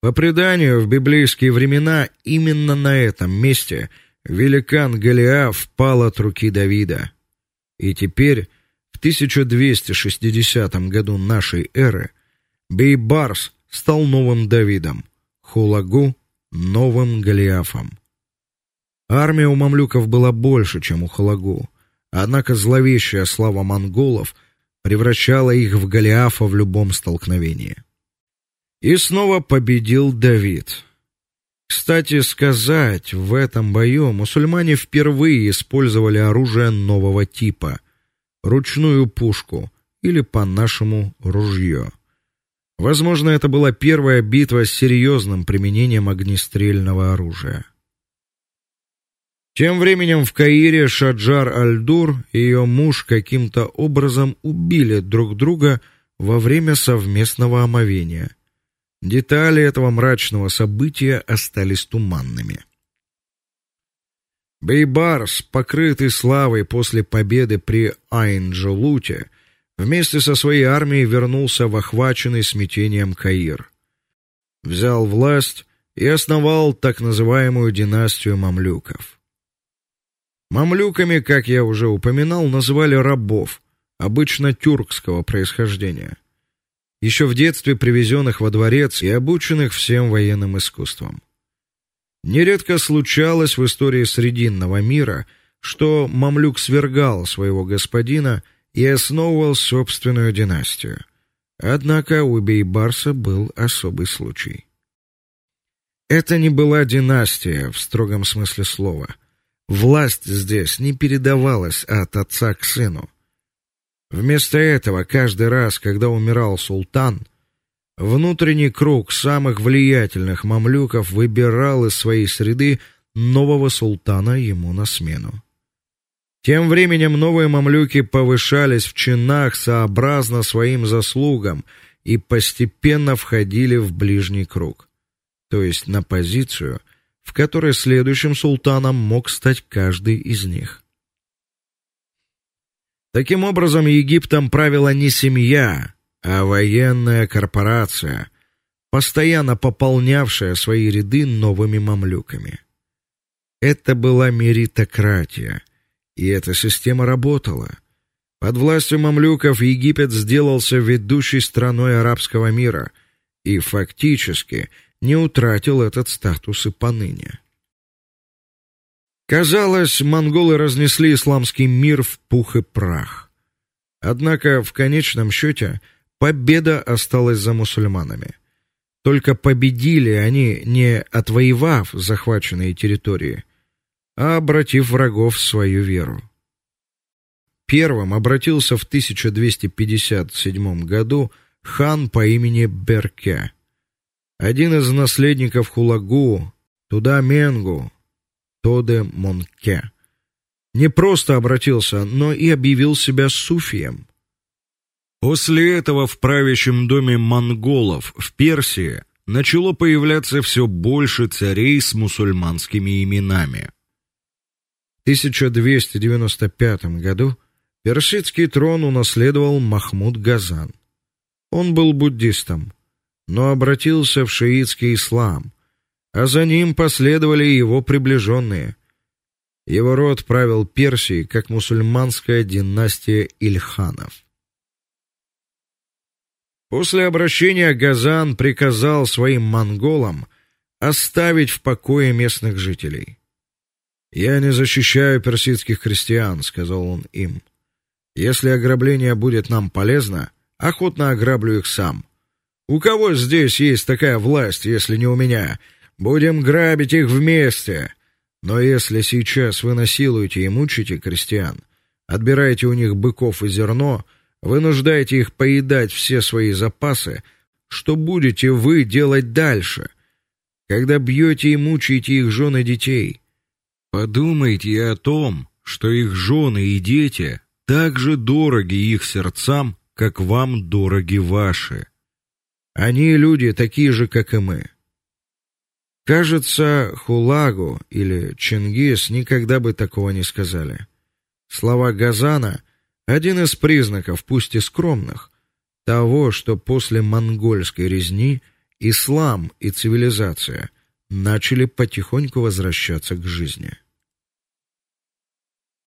По преданию, в библейские времена именно на этом месте великан Голиаф пал от руки Давида. И теперь, в 1260 году нашей эры, Бейбарс стал новым Давидом, Хулагу новым Голиафом. Армия у мамлюков была больше, чем у Хулагу, однако зловещая слава монголов превращала их в Голиафа в любом столкновении. И снова победил Давид. Кстати сказать, в этом бою мусульмане впервые использовали оружие нового типа ручную пушку или по-нашему ружье. Возможно, это была первая битва с серьезным применением огнестрельного оружия. Тем временем в Каире Шаджар аль-Дур и ее муж каким-то образом убили друг друга во время совместного омовения. Детали этого мрачного события остались туманными. Бейбарс, покрытый славой после победы при Айн-Джалуте, вместе со своей армией вернулся в охваченный смятением Каир. Взял власть и основал так называемую династию мамлюков. Мамлюками, как я уже упоминал, называли рабов, обычно тюркского происхождения еще в детстве привезенных во дворец и обученных всем военным искусствам. Нередко случалось в истории Срединного мира, что мамлюк свергал своего господина и основывал собственную династию. Однако у Бейбарса был особый случай. Это не была династия в строгом смысле слова. Власть здесь не передавалась от отца к сыну. Вместо этого каждый раз, когда умирал султан, внутренний круг самых влиятельных мамлюков выбирал из своей среды нового султана ему на смену. Тем временем новые мамлюки повышались в чинах сообразно своим заслугам и постепенно входили в ближний круг, то есть на позицию, в которой следующим султаном мог стать каждый из них. Таким образом, Египтом правила не семья, а военная корпорация, постоянно пополнявшая свои ряды новыми мамлюками. Это была меритократия, и эта система работала. Под властью мамлюков Египет сделался ведущей страной арабского мира и фактически не утратил этот статус и поныне. Казалось, монголы разнесли исламский мир в пух и прах. Однако в конечном счете победа осталась за мусульманами. Только победили они не отвоевав захваченные территории, а обратив врагов в свою веру. Первым обратился в 1257 году хан по имени Берке. Один из наследников Хулагу, туда Менгу, Тоде Монке. Не просто обратился, но и объявил себя суфием. После этого в правящем доме монголов в Персии начало появляться все больше царей с мусульманскими именами. В 1295 году персидский трон унаследовал Махмуд Газан. Он был буддистом, но обратился в шиитский ислам, а за ним последовали его приближенные. Его род правил Персией как мусульманская династия Ильханов. После обращения Газан приказал своим монголам оставить в покое местных жителей. Я не защищаю персидских крестьян, сказал он им. Если ограбление будет нам полезно, охотно ограблю их сам. У кого здесь есть такая власть, если не у меня? Будем грабить их вместе. Но если сейчас вы насилуете и мучите крестьян, отбираете у них быков и зерно, вынуждаете их поедать все свои запасы, что будете вы делать дальше, когда бьете и мучаете их жен и детей? Подумайте о том, что их жены и дети так же дороги их сердцам, как вам дороги ваши. Они люди такие же, как и мы. Кажется, Хулагу или Чингис никогда бы такого не сказали. Слова Газана один из признаков, пусть и скромных, того, что после монгольской резни ислам и цивилизация начали потихоньку возвращаться к жизни.